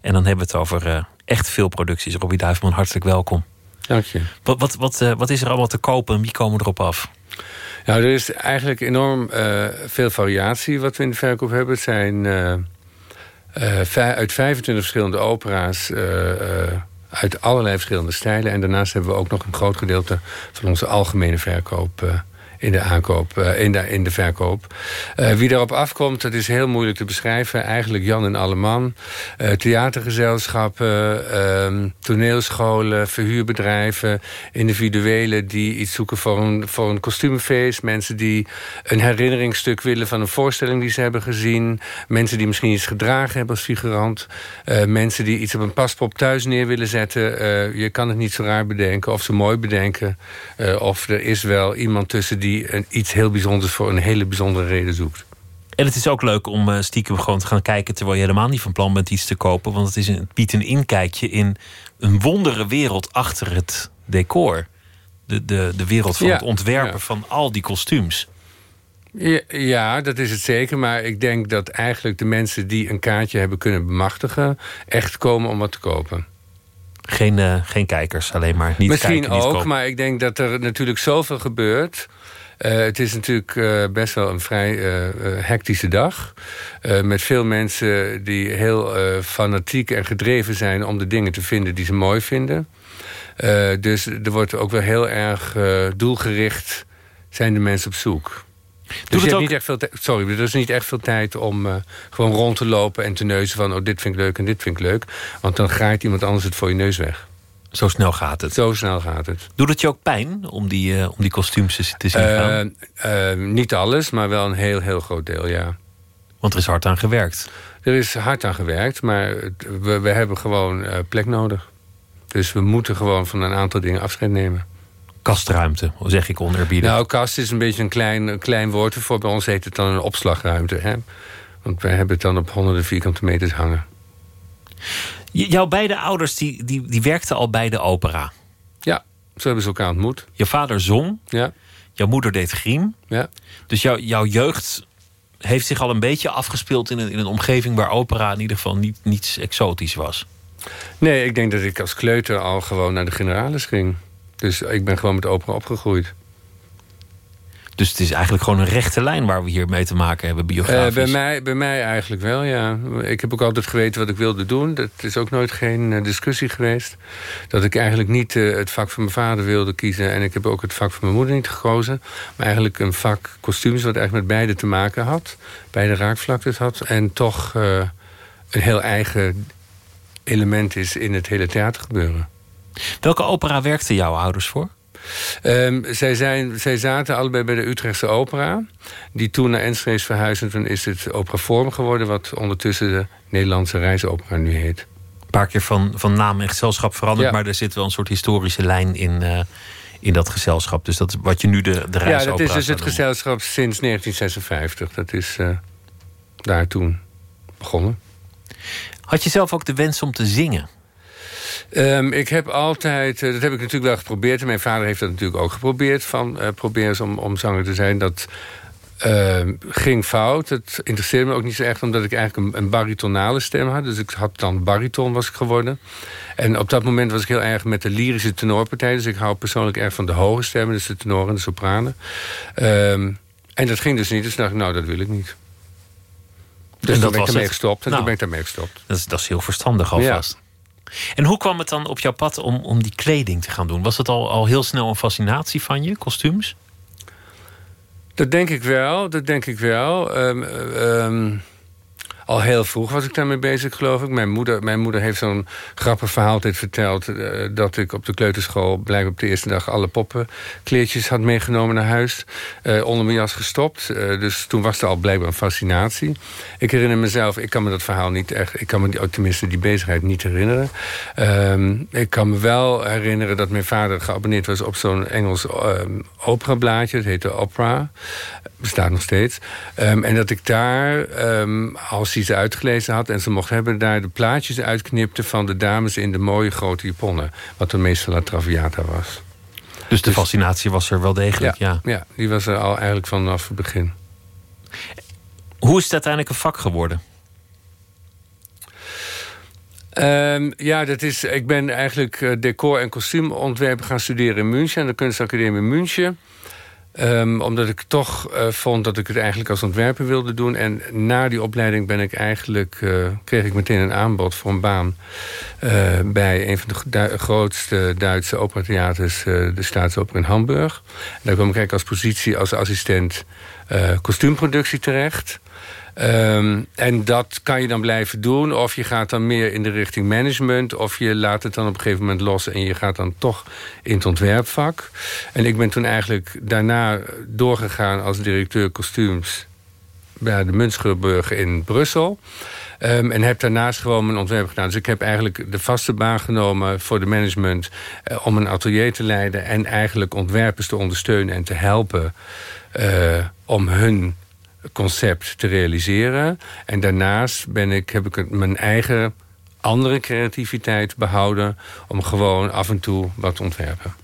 En dan hebben we het over uh, echt veel producties. Robbie Duivenman, hartelijk welkom. Dank je. Wat, wat, wat, uh, wat is er allemaal te kopen en wie komen erop af? Nou, er is eigenlijk enorm veel variatie wat we in de verkoop hebben. Het zijn uit 25 verschillende opera's uit allerlei verschillende stijlen. En daarnaast hebben we ook nog een groot gedeelte van onze algemene verkoop uh, in de aankoop, uh, in, de, in de verkoop. Uh, wie daarop afkomt, dat is heel moeilijk te beschrijven. Eigenlijk Jan en Alleman. Uh, theatergezelschappen, ehm, toneelscholen, verhuurbedrijven, individuelen die iets zoeken voor een, voor een kostuumfeest. Mensen die een herinneringsstuk willen van een voorstelling die ze hebben gezien. Mensen die misschien iets gedragen hebben als figurant. mensen die iets op een paspop thuis neer willen zetten. je kan het niet zo raar bedenken of ze mooi bedenken. of er is wel iemand tussen die die een, iets heel bijzonders voor een hele bijzondere reden zoekt. En het is ook leuk om uh, stiekem gewoon te gaan kijken terwijl je helemaal niet van plan bent iets te kopen. Want het, is een, het biedt een inkijkje in een wondere wereld achter het decor. De, de, de wereld van het ontwerpen van al die kostuums. Ja, ja, dat is het zeker. Maar ik denk dat eigenlijk de mensen die een kaartje hebben kunnen bemachtigen... echt komen om wat te kopen. Geen, uh, geen kijkers, alleen maar niet Misschien kijken, ook, maar ik denk dat er natuurlijk zoveel gebeurt... Uh, het is natuurlijk uh, best wel een vrij uh, hectische dag. met veel mensen die heel fanatiek en gedreven zijn... om de dingen te vinden die ze mooi vinden. dus er wordt ook wel heel erg doelgericht... zijn de mensen op zoek. Dus je hebt niet echt veel sorry, er is niet echt veel tijd om gewoon rond te lopen en te neuzen van... oh, dit vind ik leuk en dit vind ik leuk. Want dan graait iemand anders het voor je neus weg. Zo snel gaat het. Zo snel gaat het. Doet het je ook pijn om die, uh, om die kostuums te zien gaan? Uh, uh, niet alles, maar wel een heel, heel groot deel, ja. Want er is hard aan gewerkt. Er is hard aan gewerkt, maar we, we hebben gewoon plek nodig. Dus we moeten gewoon van een aantal dingen afscheid nemen. Kastruimte, zeg ik onerbiedig. Nou, kast is een beetje een klein, klein woord ervoor. Bij ons heet het dan een opslagruimte. Hè? Want wij hebben het dan op honderden vierkante meters hangen. Jouw beide ouders die, die, die werkten al bij de opera. Ja, zo hebben ze elkaar ontmoet. Je vader zong. Ja. Jouw moeder deed griem. Ja. Dus jouw jouw jeugd heeft zich al een beetje afgespeeld in een, in een omgeving waar opera in ieder geval niet, niets exotisch was. Nee, ik denk dat ik als kleuter al gewoon naar de generalis ging. Dus ik ben gewoon met opera opgegroeid. Dus het is eigenlijk gewoon een rechte lijn waar we hier mee te maken hebben, biografisch. Uh, bij, mij, bij mij eigenlijk wel, ja. Ik heb ook altijd geweten wat ik wilde doen. Dat is ook nooit geen uh, discussie geweest. Dat ik eigenlijk niet uh, het vak van mijn vader wilde kiezen... en ik heb ook het vak van mijn moeder niet gekozen. Maar eigenlijk een vak kostuums wat eigenlijk met beide te maken had. Beide raakvlaktes had. En toch een heel eigen element is in het hele theatergebeuren. Welke opera werkten jouw ouders voor? Um, zij, zijn, zij zaten allebei bij de Utrechtse Opera. Die toen naar Enschede is verhuisd. En toen is het Opera Forum geworden... wat ondertussen de Nederlandse Reisopera nu heet. Een paar keer van, van naam en gezelschap veranderd... maar er zit wel een soort historische lijn in... Uh, in dat gezelschap. Dus dat is wat je nu de, de reisopera Ja, dat is dus het gezelschap sinds 1956. Dat is uh, daar toen begonnen. Had je zelf ook de wens om te zingen? Um, ik heb altijd, uh, dat heb ik natuurlijk wel geprobeerd. En mijn vader heeft dat natuurlijk ook geprobeerd. Van uh, probeer eens om, om zanger te zijn. Dat uh, ging fout. Het interesseerde me ook niet zo echt. Omdat ik eigenlijk een, een baritonale stem had. Dus ik had dan bariton was ik geworden. En op dat moment was ik heel erg met de lyrische tenorpartij. Dus ik hou persoonlijk erg van de hoge stemmen. Dus de tenoren en de sopranen. Um, en dat ging dus niet. Dus dacht ik, nou dat wil ik niet. Dus en dan ben ik ermee gestopt. En nou, toen ben ik daarmee gestopt. Dat is, dat is heel verstandig alvast. Ja. En hoe kwam het dan op jouw pad om, om die kleding te gaan doen? Was het al, al heel snel een fascinatie van je, kostuums? Dat denk ik wel, dat denk ik wel. Um, al heel vroeg was ik daarmee bezig, geloof ik. Mijn moeder, mijn moeder heeft zo'n grappig verhaal altijd verteld... Uh, dat ik op de kleuterschool blijkbaar op de eerste dag... alle poppenkleertjes had meegenomen naar huis. Uh, onder mijn jas gestopt. dus toen was er al blijkbaar een fascinatie. Ik herinner mezelf, ik kan me dat verhaal niet echt... ik kan me die, tenminste die bezigheid niet herinneren. Ehm, ik kan me wel herinneren dat mijn vader geabonneerd was... op zo'n Engels um, operablaadje. Het heette Opera bestaat nog steeds. Um, en dat ik daar, um, als ze uitgelezen had en ze mocht hebben... daar de plaatjes uitknipte van de dames in de mooie grote japonnen. Wat de meeste La Traviata was. Dus de dus- fascinatie was er wel degelijk, ja, ja. Ja, die was er al eigenlijk vanaf het begin. Hoe is het uiteindelijk een vak geworden? Um, ja, dat is, ik ben eigenlijk uh, decor- en kostuumontwerpen gaan studeren in München... aan de kunstacademie München. Um, omdat ik toch uh, vond dat ik het eigenlijk als ontwerper wilde doen. En na die opleiding ben ik eigenlijk, uh, kreeg ik meteen een aanbod voor een baan... Uh, bij een van de grootste Duitse operatheaters, de Staatsoper in Hamburg. En daar kwam ik eigenlijk als positie als assistent kostuumproductie terecht... Um, en dat kan je dan blijven doen. Of je gaat dan meer in de richting management. Of je laat het dan op een gegeven moment los. En je gaat dan toch in het ontwerpvak. En ik ben toen eigenlijk daarna doorgegaan als directeur kostuums. Bij de Munschenburg in Brussel. Um, en heb daarnaast gewoon mijn ontwerp gedaan. Dus ik heb eigenlijk de vaste baan genomen voor de management... Uh, om een atelier te leiden en eigenlijk ontwerpers te ondersteunen en te helpen... Uh, om hun concept te realiseren. En daarnaast ben ik, heb ik mijn eigen andere creativiteit behouden... om gewoon af en toe wat te ontwerpen.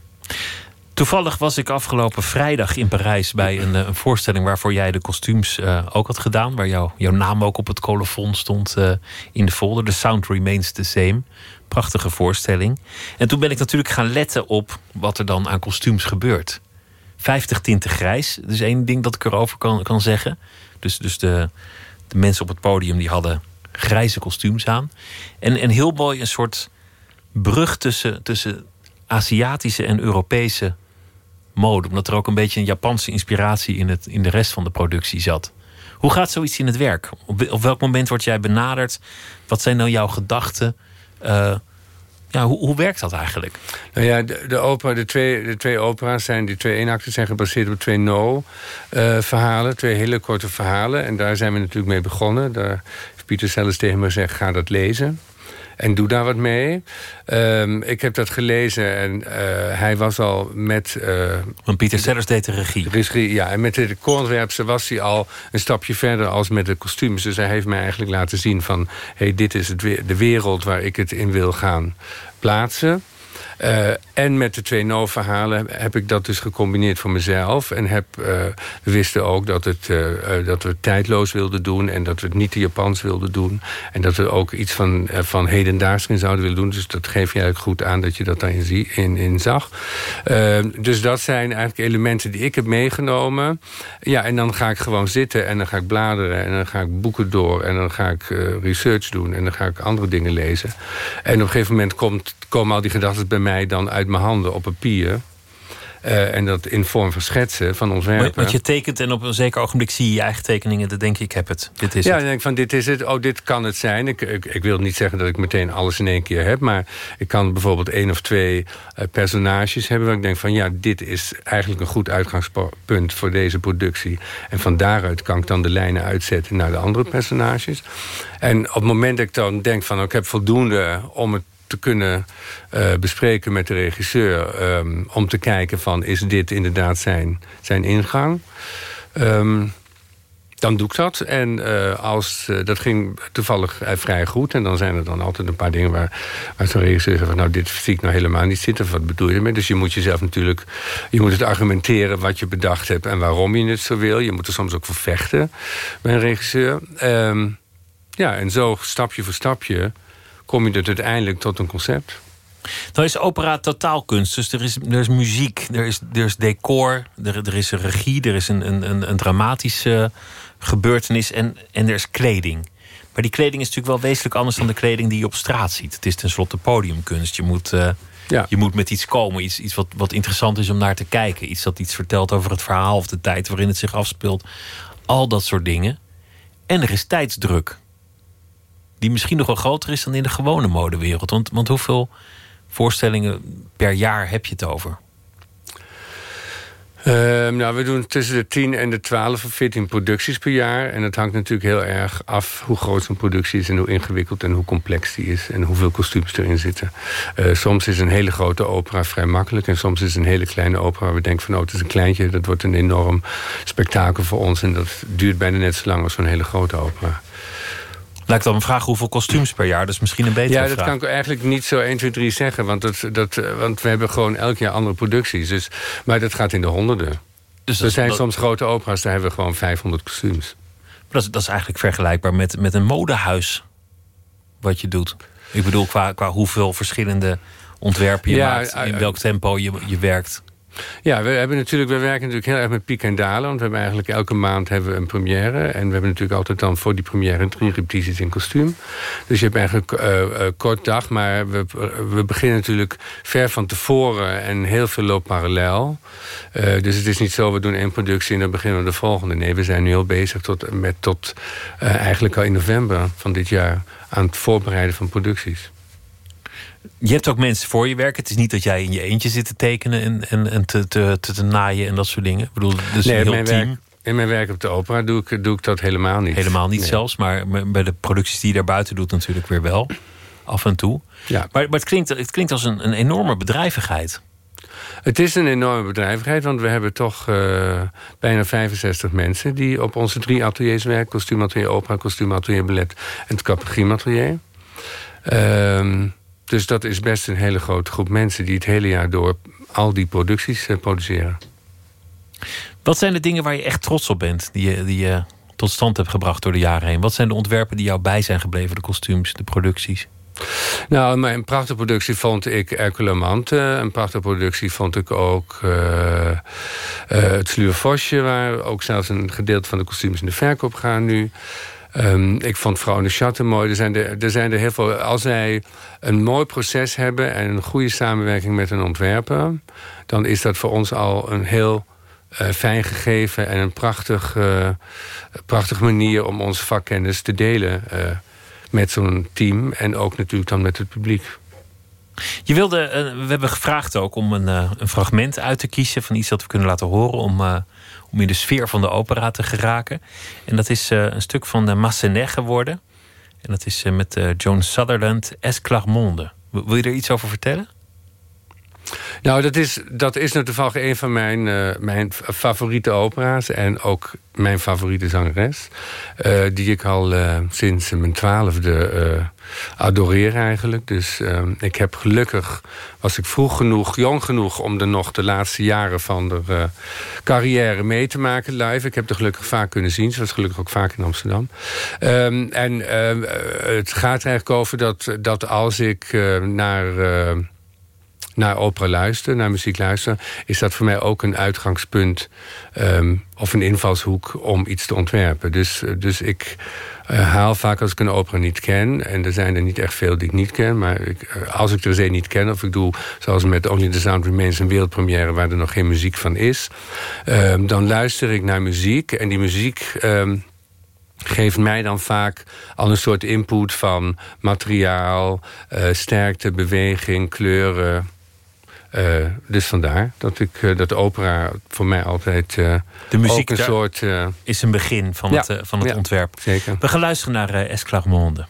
Toevallig was ik afgelopen vrijdag in Parijs bij een, eh, een voorstelling waarvoor jij de kostuums uh, ook had gedaan. Waar jou, jouw naam ook op het colofon stond uh, in de folder. The Sound Remains the Same. Prachtige voorstelling. En toen ben ik natuurlijk gaan letten op wat er dan aan kostuums gebeurt. 50 tinten grijs. Dat is één ding dat ik erover kan, kan zeggen. Dus, dus de, de mensen op het podium die hadden grijze kostuums aan. En, en heel mooi een soort brug tussen, tussen Aziatische en Europese mode. Omdat er ook een beetje een Japanse inspiratie in, het, in de rest van de productie zat. Hoe gaat zoiets in het werk? Op, welk moment word jij benaderd? Wat zijn nou jouw gedachten? Uh, ja, hoe, werkt dat eigenlijk? Nou ja, de, de, opera, de, twee, de twee opera's zijn, die twee eenakten zijn gebaseerd op twee no-verhalen. Uh, twee hele korte verhalen. En daar zijn we natuurlijk mee begonnen. Daar Pieter zelfs tegen me gezegd, ga dat lezen. En doe daar wat mee. Um, ik heb dat gelezen en uh, hij was al met... Uh, Want Pieter Sellers deed de regie. regie. Ja, en met de koorontwerpse was hij al een stapje verder als met de kostuums. Dus hij heeft mij eigenlijk laten zien van... hey, dit is het, de wereld waar ik het in wil gaan plaatsen. Uh, en met de twee no-verhalen heb ik dat dus gecombineerd voor mezelf. En heb, uh, we wisten ook dat, het, uh, dat we het tijdloos wilden doen... en dat we het niet te Japans wilden doen. En dat we ook iets van, van hedendaags in zouden willen doen. Dus dat geef je eigenlijk goed aan dat je dat daarin zie, in, zag. dus dat zijn eigenlijk elementen die ik heb meegenomen. Ja, en dan ga ik gewoon zitten en dan ga ik bladeren... en dan ga ik boeken door en dan ga ik research doen... en dan ga ik andere dingen lezen. En op een gegeven moment komt, komen al die gedachten bij mij dan uit mijn handen op papier. Uh, en dat in vorm van schetsen van ontwerpen. Want je tekent en op een zeker ogenblik zie je je eigen tekeningen. Dan denk je, ik heb het. Dit is ja, het. dan denk ik van, dit is het. Oh, dit kan het zijn. Ik, ik, ik, wil niet zeggen dat ik meteen alles in één keer heb. Maar ik kan bijvoorbeeld één of twee uh, personages hebben... waar ik denk van, ja, dit is eigenlijk een goed uitgangspunt voor deze productie. En van daaruit kan ik dan de lijnen uitzetten naar de andere personages. En op het moment dat ik dan denk van, oh, ik heb voldoende om het kunnen uh, bespreken met de regisseur... Um, om te kijken van, is dit inderdaad zijn, zijn ingang? Um, dan doe ik dat. En uh, als, uh, dat ging toevallig vrij goed. En dan zijn er dan altijd een paar dingen waar, waar zo'n regisseur zegt... van nou, dit zie ik nou helemaal niet zitten. Wat bedoel je ermee? Dus je moet jezelf natuurlijk... je moet het argumenteren wat je bedacht hebt... en waarom je het zo wil. Je moet er soms ook voor vechten bij een regisseur. Um, ja, en zo stapje voor stapje kom je er uiteindelijk tot een concept. Nou is opera totaalkunst. Dus er is, er is muziek, er is, er is decor, er, er is een regie, er is een, een, een dramatische gebeurtenis en, en er is kleding. Maar die kleding is natuurlijk wel wezenlijk anders dan de kleding die je op straat ziet. Het is tenslotte podiumkunst. Je moet, uh, ja. je moet met iets komen, iets, iets wat, wat interessant is om naar te kijken. Iets dat iets vertelt over het verhaal of de tijd waarin het zich afspeelt. Al dat soort dingen. En er is tijdsdruk. Die misschien nog wel groter is dan in de gewone modewereld. Want, want hoeveel voorstellingen per jaar heb je het over? Ehm, nou, we doen tussen de 10 en de 12 of 14 producties per jaar. En het hangt natuurlijk heel erg af hoe groot zo'n productie is... en hoe ingewikkeld en hoe complex die is... en hoeveel kostuums erin zitten. Uh, soms is een hele grote opera vrij makkelijk... en soms is een hele kleine opera we denken van... oh, het is een kleintje, dat wordt een enorm spektakel voor ons... en dat duurt bijna net zo lang als zo'n hele grote opera. Ik dan vragen hoeveel kostuums per jaar. Dat is misschien een betere Ja, dat kan ik eigenlijk niet zo 1, 2, 3 zeggen. Want, dat, dat, want we hebben gewoon elk jaar andere producties. Dus, maar dat gaat in de honderden. Dus er zijn soms grote opera's, daar hebben we gewoon 500 kostuums. Dat is, dat is eigenlijk vergelijkbaar met, met een modehuis. Wat je doet. Ik bedoel, qua, qua hoeveel verschillende ontwerpen je maakt. In welk tempo je, je werkt. Ja, we, hebben natuurlijk, we werken natuurlijk heel erg met piek en dalen. Want we hebben eigenlijk elke maand hebben we een première. En we hebben natuurlijk altijd dan voor die première drie repetities in kostuum. Dus je hebt eigenlijk uh, kort dag. Maar we, we beginnen natuurlijk ver van tevoren. En heel veel loopt parallel. Uh, dus het is niet zo, we doen één productie en dan beginnen we de volgende. Nee, we zijn nu al bezig tot, met, tot eigenlijk al in november van dit jaar... aan het voorbereiden van producties je hebt ook mensen voor je werken. Het is niet dat jij in je eentje zit te tekenen en, en, en te, te, te, naaien en dat soort dingen. Ik bedoel, dus nee, een heel mijn team. Werk, in mijn werk op de opera doe ik, doe ik dat helemaal niet. Helemaal niet zelfs, maar bij de producties die je daarbuiten doet natuurlijk weer wel. Af en toe. Ja. Maar, maar het, klinkt, het klinkt als een, een enorme bedrijvigheid. Het is een enorme bedrijvigheid, want we hebben toch uh, bijna 65 mensen... die op onze drie ateliers werken. Kostuumatelier opera, kostuumatelier ballet en het capagriematelier. Ehm dus dat is best een hele grote groep mensen die het hele jaar door al die producties uh, produceren. Wat zijn de dingen waar je echt trots op bent, die je, die je tot stand hebt gebracht door de jaren heen? Wat zijn de ontwerpen die jou bij zijn gebleven, de kostuums, de producties? Nou, mijn prachtige productie vond ik Erculamante. Een prachtige productie vond ik ook uh, uh, het Sluurvosje... waar ook zelfs een gedeelte van de kostuums in de verkoop gaan nu. Um, ik vond Vrouw in de Chatten mooi. Er zijn er, zijn er heel veel. Als zij een mooi proces hebben en een goede samenwerking met een ontwerper, dan is dat voor ons al een heel uh, fijn gegeven en een prachtig, uh, prachtige manier om onze vakkennis te delen uh, met zo'n team en ook natuurlijk dan met het publiek. Je wilde, we hebben gevraagd ook om een, een, fragment uit te kiezen van iets dat we kunnen laten horen om om in de sfeer van de opera te geraken. En dat is uh, een stuk van de Massenet geworden. En dat is uh, met Joan Sutherland, Esclarmonde. Wil je er iets over vertellen? Nou, dat is, dat is nou toevallig een van mijn, uh, mijn favoriete opera's. En ook mijn favoriete zangeres. Uh, die ik al uh, sinds mijn twaalfde adoreer eigenlijk. Dus ik heb gelukkig, was ik vroeg genoeg, jong genoeg... om er nog de laatste jaren van de carrière mee te maken live. Ik heb er gelukkig vaak kunnen zien. Ze was gelukkig ook vaak in Amsterdam. Um, en het gaat eigenlijk over dat, dat als ik naar naar opera luisteren, naar muziek luisteren... is dat voor mij ook een uitgangspunt um, of een invalshoek om iets te ontwerpen. Dus, dus ik uh, haal vaak als ik een opera niet ken... en er zijn er niet echt veel die ik niet ken... maar uh, als ik de zee niet ken, of ik doe zoals met Only the Sound Remains... een wereldpremière waar er nog geen muziek van is... Um, dan luister ik naar muziek en die muziek... Um, geeft mij dan vaak al een soort input van materiaal, uh, sterkte, beweging, kleuren, uh, dus vandaar dat ik uh, dat opera voor mij altijd uh, de muziek een soort is een begin van ja, het, van het ja, ontwerp. Zeker. We gaan luisteren naar Esclarmonde.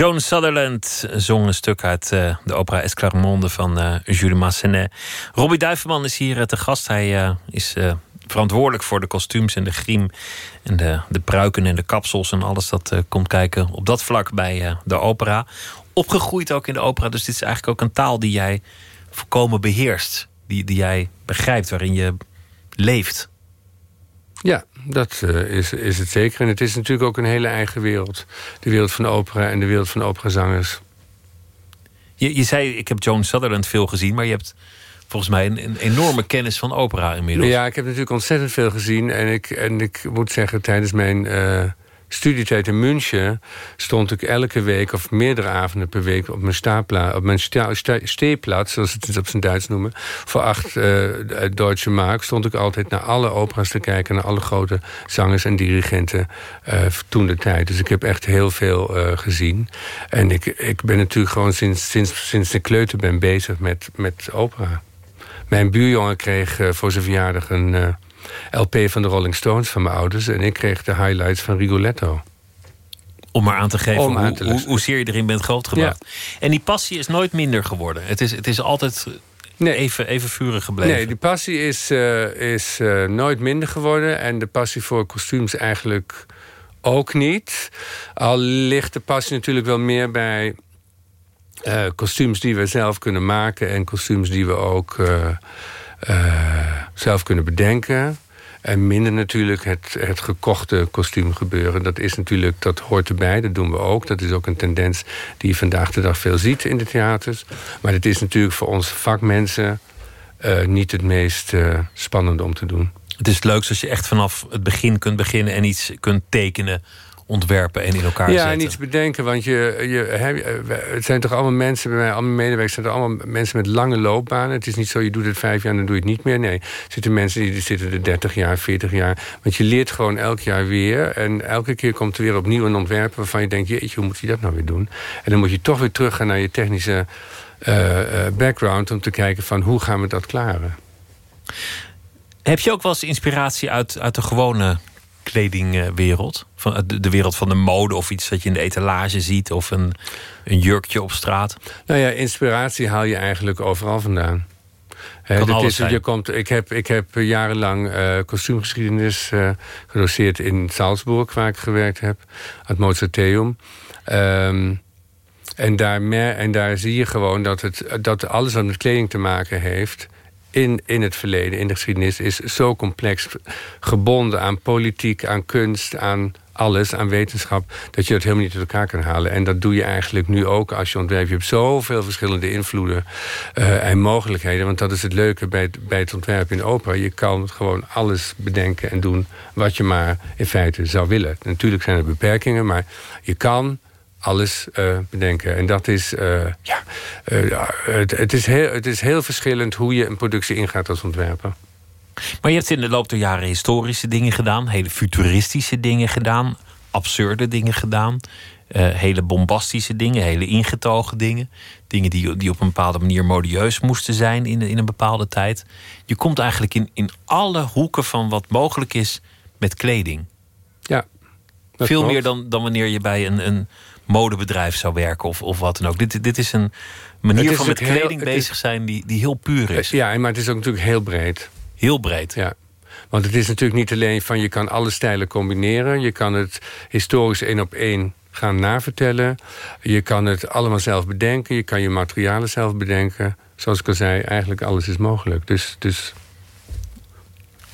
Joan Sutherland zong een stuk uit uh, de opera Esclarmonde van uh, Jules Massenet. Robbie Duivenman is hier te gast. Hij is verantwoordelijk voor de kostuums en de griem... en de, de pruiken en de kapsels en alles dat komt kijken op dat vlak bij de opera. Opgegroeid ook in de opera, dus dit is eigenlijk ook een taal die jij volkomen beheerst. Die, die jij begrijpt, waarin je leeft. Ja, dat uh, is, is het zeker. En het is natuurlijk ook een hele eigen wereld. De wereld van de opera en de wereld van operazangers. Je, je zei, ik heb Joan Sutherland veel gezien... maar je hebt volgens mij een, een, enorme kennis van opera inmiddels. Ja, ik heb natuurlijk ontzettend veel gezien. En ik, en ik moet zeggen, tijdens mijn... Uh, studietijd in München stond ik elke week of meerdere avonden per week op mijn, staapla op mijn sta steeplaats, zoals het op zijn Duits noemen, voor acht uh, Deutsche Mark, stond ik altijd naar alle opera's te kijken, naar alle grote zangers en dirigenten uh, toen de tijd. Dus ik heb echt heel veel gezien. En ik, ik ben natuurlijk gewoon sinds, sinds, sinds de kleuter ben bezig met, met opera. Mijn buurjongen kreeg voor zijn verjaardag een LP van de Rolling Stones van mijn ouders. En ik kreeg de highlights van Rigoletto. Om maar aan te geven hoe, aan te hoe, hoezeer je erin bent grootgebracht. En die passie is nooit minder geworden. Het is, het is altijd nee. even, even vurig gebleven. Nee, die passie is, uh, is uh, nooit minder geworden. En de passie voor kostuums eigenlijk ook niet. Al ligt de passie natuurlijk wel meer bij uh, kostuums die we zelf kunnen maken... en kostuums die we ook zelf kunnen bedenken. En minder natuurlijk het, het gekochte kostuum gebeuren. Dat is natuurlijk, dat hoort erbij, dat doen we ook. Dat is ook een tendens die je vandaag de dag veel ziet in de theaters. Maar het is natuurlijk voor ons vakmensen uh, niet het meest uh, spannende om te doen. Het is het leukst als je echt vanaf het begin kunt beginnen en iets kunt tekenen ontwerpen en in elkaar ja, zetten. Ja, en iets bedenken. Want je, je, het zijn toch allemaal mensen, bij mij, allemaal medewerkers... zijn toch allemaal mensen met lange loopbanen. Het is niet zo, je doet het vijf jaar en dan doe je het niet meer. Nee, er zitten mensen die zitten er 30 jaar, 40 jaar. Want je leert gewoon elk jaar weer. En elke keer komt er weer opnieuw een ontwerp... waarvan je denkt, jeetje, hoe moet je dat nou weer doen? En dan moet je toch weer teruggaan naar je technische uh, background... om te kijken van, hoe gaan we dat klaren? Heb je ook wel eens inspiratie uit, uit de gewone kledingwereld? Van de wereld van de mode of iets dat je in de etalage ziet of een, een jurkje op straat? Nou ja, inspiratie haal je eigenlijk overal vandaan. He, dat is, je komt, ik, heb, ik heb jarenlang uh, kostuumgeschiedenis uh, gedoseerd in Salzburg, waar ik gewerkt heb, aan het Mozarteum. Um, en, daar, en daar zie je gewoon dat, het, dat alles wat met kleding te maken heeft in, in het verleden, in de geschiedenis, is zo complex gebonden aan politiek, aan kunst, aan alles, aan wetenschap, dat je dat helemaal niet uit elkaar kan halen. En dat doe je eigenlijk nu ook als je ontwerpt. Je hebt zoveel verschillende invloeden uh, en mogelijkheden. Want dat is het leuke bij het, bij het ontwerpen in opera. Je kan gewoon alles bedenken en doen wat je maar in feite zou willen. Natuurlijk zijn er beperkingen, maar je kan alles uh, bedenken. En dat is, uh, ja, het, het, is heel, het is heel verschillend hoe je een productie ingaat als ontwerper. Maar je hebt in de loop der jaren historische dingen gedaan, hele futuristische dingen gedaan, absurde dingen gedaan, hele bombastische dingen, hele ingetogen dingen. Dingen die, die op een bepaalde manier modieus moesten zijn in, in een bepaalde tijd. Je komt eigenlijk in, in alle hoeken van wat mogelijk is met kleding. Ja. Veel meer dan, dan wanneer je bij een, een modebedrijf zou werken of, of wat dan ook. Dit, dit is een manier van met kleding bezig zijn die, die heel puur is. Ja, maar het is ook natuurlijk heel breed. Heel breed. Ja. Want het is natuurlijk niet alleen van je kan alle stijlen combineren. Je kan het historisch één op één gaan navertellen. Je kan het allemaal zelf bedenken. Je kan je materialen zelf bedenken. Zoals ik al zei, eigenlijk alles is mogelijk. Dus, dus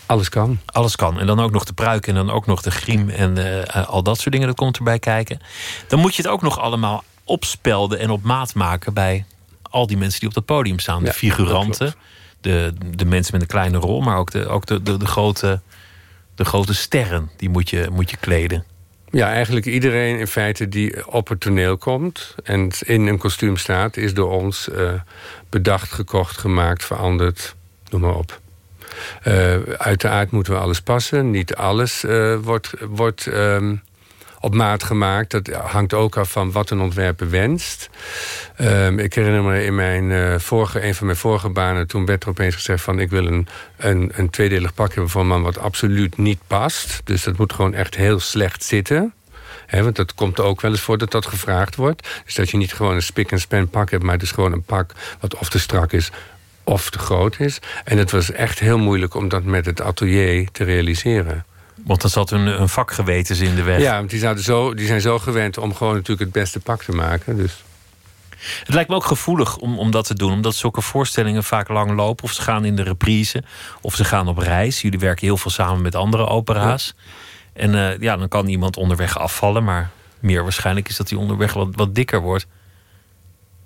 alles kan. Alles kan. En dan ook nog de pruik en dan ook nog de griem en uh, al dat soort dingen. Dat komt erbij kijken. Dan moet je het ook nog allemaal opspelden en op maat maken bij al die mensen die op dat podium staan. de figuranten, de, de mensen met een kleine rol, maar ook de, ook de, de, grote, de grote sterren. Die moet je, moet je kleden. Ja, eigenlijk iedereen in feite die op het toneel komt en in een kostuum staat, is door ons uh, bedacht, gekocht, gemaakt, veranderd, noem maar op. Uh, uiteraard moeten we alles passen. Niet alles uh, wordt, wordt um, op maat gemaakt. Dat hangt ook af van wat een ontwerper wenst. Um, ik herinner me in mijn, uh, vorige, een van mijn vorige banen... toen werd er opeens gezegd van... ik wil een, een, een tweedelig pak hebben voor een man wat absoluut niet past. Dus dat moet gewoon echt heel slecht zitten. want dat komt ook wel eens voor dat dat gevraagd wordt. Dus dat je niet gewoon een spik en span pak hebt... maar dus gewoon een pak wat of te strak is of te groot is. En het was echt heel moeilijk om dat met het atelier te realiseren. Want dan zat een, een vakgewetens in de weg. Ja, want die, zouden zo, die zijn zo gewend om gewoon natuurlijk het beste pak te maken. Dus. Het lijkt me ook gevoelig om, om dat te doen. Omdat zulke voorstellingen vaak lang lopen. Of ze gaan in de reprise. Of ze gaan op reis. Jullie werken heel veel samen met andere opera's. En uh, ja, dan kan iemand onderweg afvallen. Maar meer waarschijnlijk is dat hij onderweg wat, wat dikker wordt.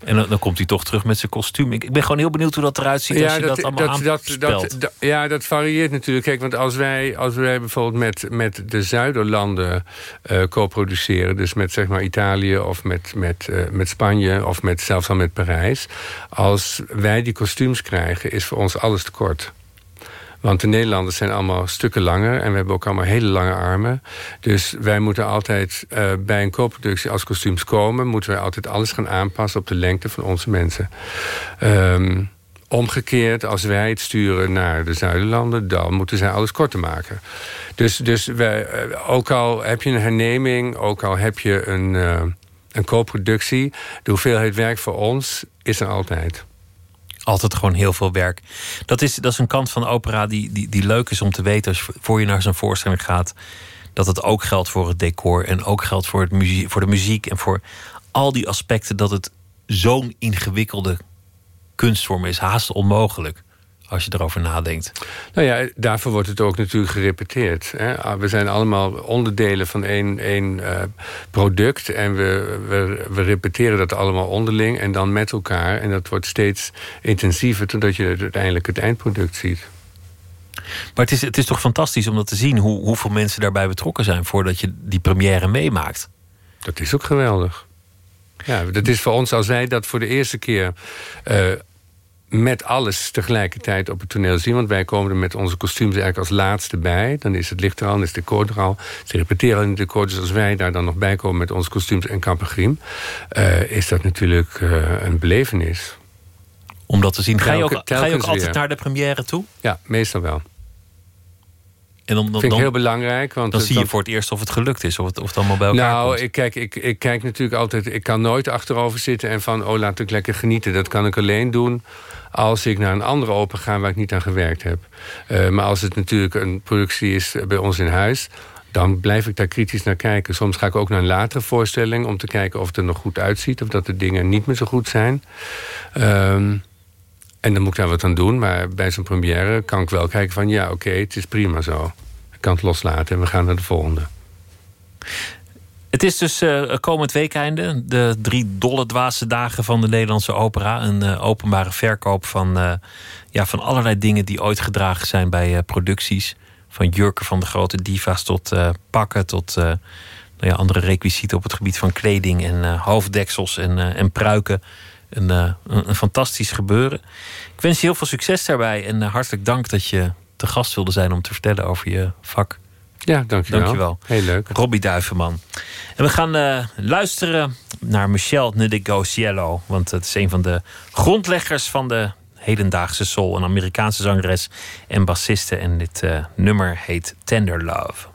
En dan, dan, komt hij toch terug met zijn kostuum. Ik, ik, ben gewoon heel benieuwd hoe dat eruit ziet als je dat, allemaal dat, dat, ja, dat varieert natuurlijk. Kijk, want als wij, als wij bijvoorbeeld met, met de Zuiderlanden uh, co-produceren... dus met zeg maar Italië of met, met, uh, met Spanje of met, zelfs al met Parijs... als wij die kostuums krijgen, is voor ons alles te kort. Want de Nederlanders zijn allemaal stukken langer. En we hebben ook allemaal hele lange armen. Dus wij moeten altijd uh, bij een co-productie als kostuums komen... moeten wij altijd alles gaan aanpassen op de lengte van onze mensen. Um, Omgekeerd, als wij het sturen naar de Zuiderlanden... dan moeten zij alles korter maken. Dus, dus wij, uh, ook al heb je een herneming... ook al heb je een, uh, een co-productie... de hoeveelheid werk voor ons is er altijd altijd gewoon heel veel werk. Dat is, dat is een kant van opera die, die, die leuk is om te weten als voor je naar zo'n voorstelling gaat. Dat het ook geldt voor het decor en ook geldt voor, het voor de muziek en voor al die aspecten. Dat het zo'n ingewikkelde kunstvorm is, haast onmogelijk als je erover nadenkt. Nou ja, daarvoor wordt het ook natuurlijk gerepeteerd. Hè? Ah, we zijn allemaal onderdelen van één, één uh, product... en we, we, we, repeteren dat allemaal onderling en dan met elkaar. En dat wordt steeds intensiever... totdat je uiteindelijk het eindproduct ziet. Maar het is, het is toch fantastisch om dat te zien... Hoe, hoeveel mensen daarbij betrokken zijn... voordat je die première meemaakt. Dat is ook geweldig. Ja, dat is voor ons, als wij dat voor de eerste keer... Uh, met alles tegelijkertijd op het toneel zien. Want wij komen er met onze kostuums eigenlijk als laatste bij. Dan is het licht er al, dan is het decor er al. Ze repeteren in het decor. Dus als wij daar dan nog bij komen met onze kostuums en kampergriem... Uh, is dat natuurlijk uh, een belevenis. Om dat te zien. Ga je ook, ga je ook altijd naar de première toe? Ja, meestal wel. En om, dan, Vind ik heel belangrijk. Want dan zie je voor het eerst of het gelukt is, of het, of het allemaal bij elkaar nou, komt. ik kijk, ik, ik kijk natuurlijk altijd... Ik kan nooit achterover zitten en van... oh, laat ik lekker genieten. Dat kan ik alleen doen als ik naar een andere open ga waar ik niet aan gewerkt heb. Uh, maar als het natuurlijk een productie is bij ons in huis dan blijf ik daar kritisch naar kijken. Soms ga ik ook naar een latere voorstelling... om te kijken of het er nog goed uitziet... of dat de dingen niet meer zo goed zijn. Um, en dan moet ik daar wat aan doen. Maar bij zo'n première kan ik wel kijken van... ja, oké, het is prima zo. Ik kan het loslaten en we gaan naar de volgende. Het is dus uh, komend weekende, de drie dolle dwaze dagen van de Nederlandse opera. Een uh, openbare verkoop van, uh, ja, van allerlei dingen die ooit gedragen zijn bij producties. Van jurken van de grote diva's tot pakken, tot nou ja, andere requisieten op het gebied van kleding en hoofddeksels en, en pruiken. Een, een, een, fantastisch gebeuren. Ik wens je heel veel succes daarbij en hartelijk dank dat je te gast wilde zijn om te vertellen over je vak. Ja, dankjewel. dankjewel. Heel leuk. Robbie Duivenman. En we gaan uh, luisteren naar Michel Negociello. Want het is een van de grondleggers van de hedendaagse soul. Een Amerikaanse zangeres en bassiste. En dit uh, nummer heet Tender Love.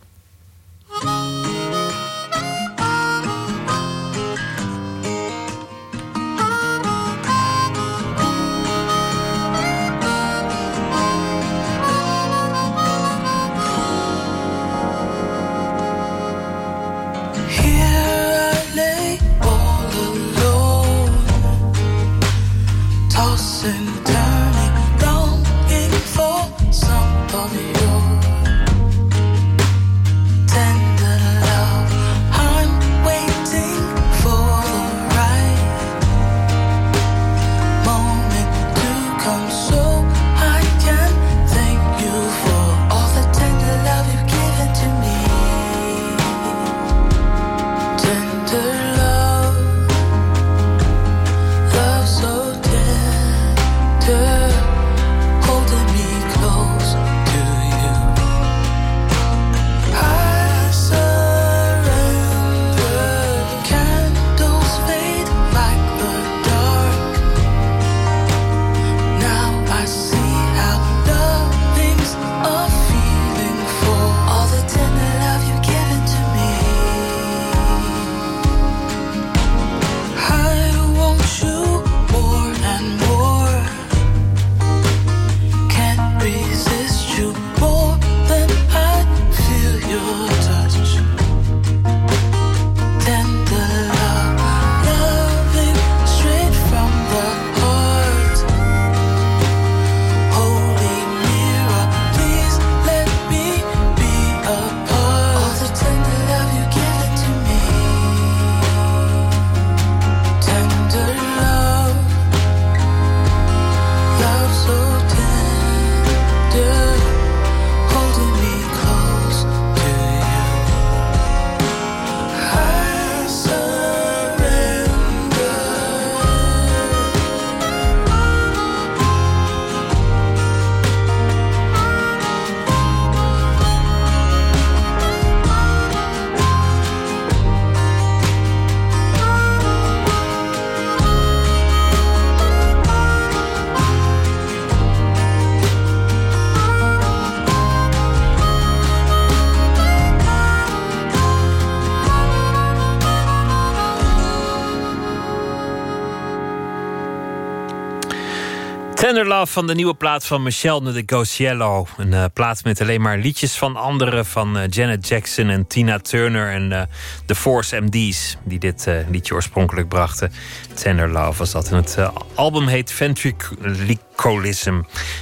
Tender Love van de nieuwe plaat van Michelle Negociello. Een uh, plaat met alleen maar liedjes van anderen... van uh, Janet Jackson en Tina Turner en uh, The Force MD's... die dit liedje oorspronkelijk brachten. Tender Love was dat. En het album heet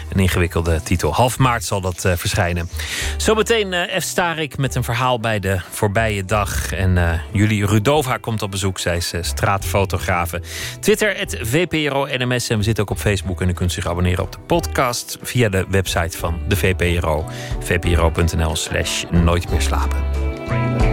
Een ingewikkelde titel. Half maart zal dat verschijnen. Zometeen F. Starik met een verhaal bij de voorbije dag. En Julie Rudova komt op bezoek. Zij is straatfotografe. Twitter, het VPRO NMS. En we zitten ook op Facebook en u kunt zich abonneren op de podcast via de website van de VPRO. vpro.nl slash nooit meer slapen.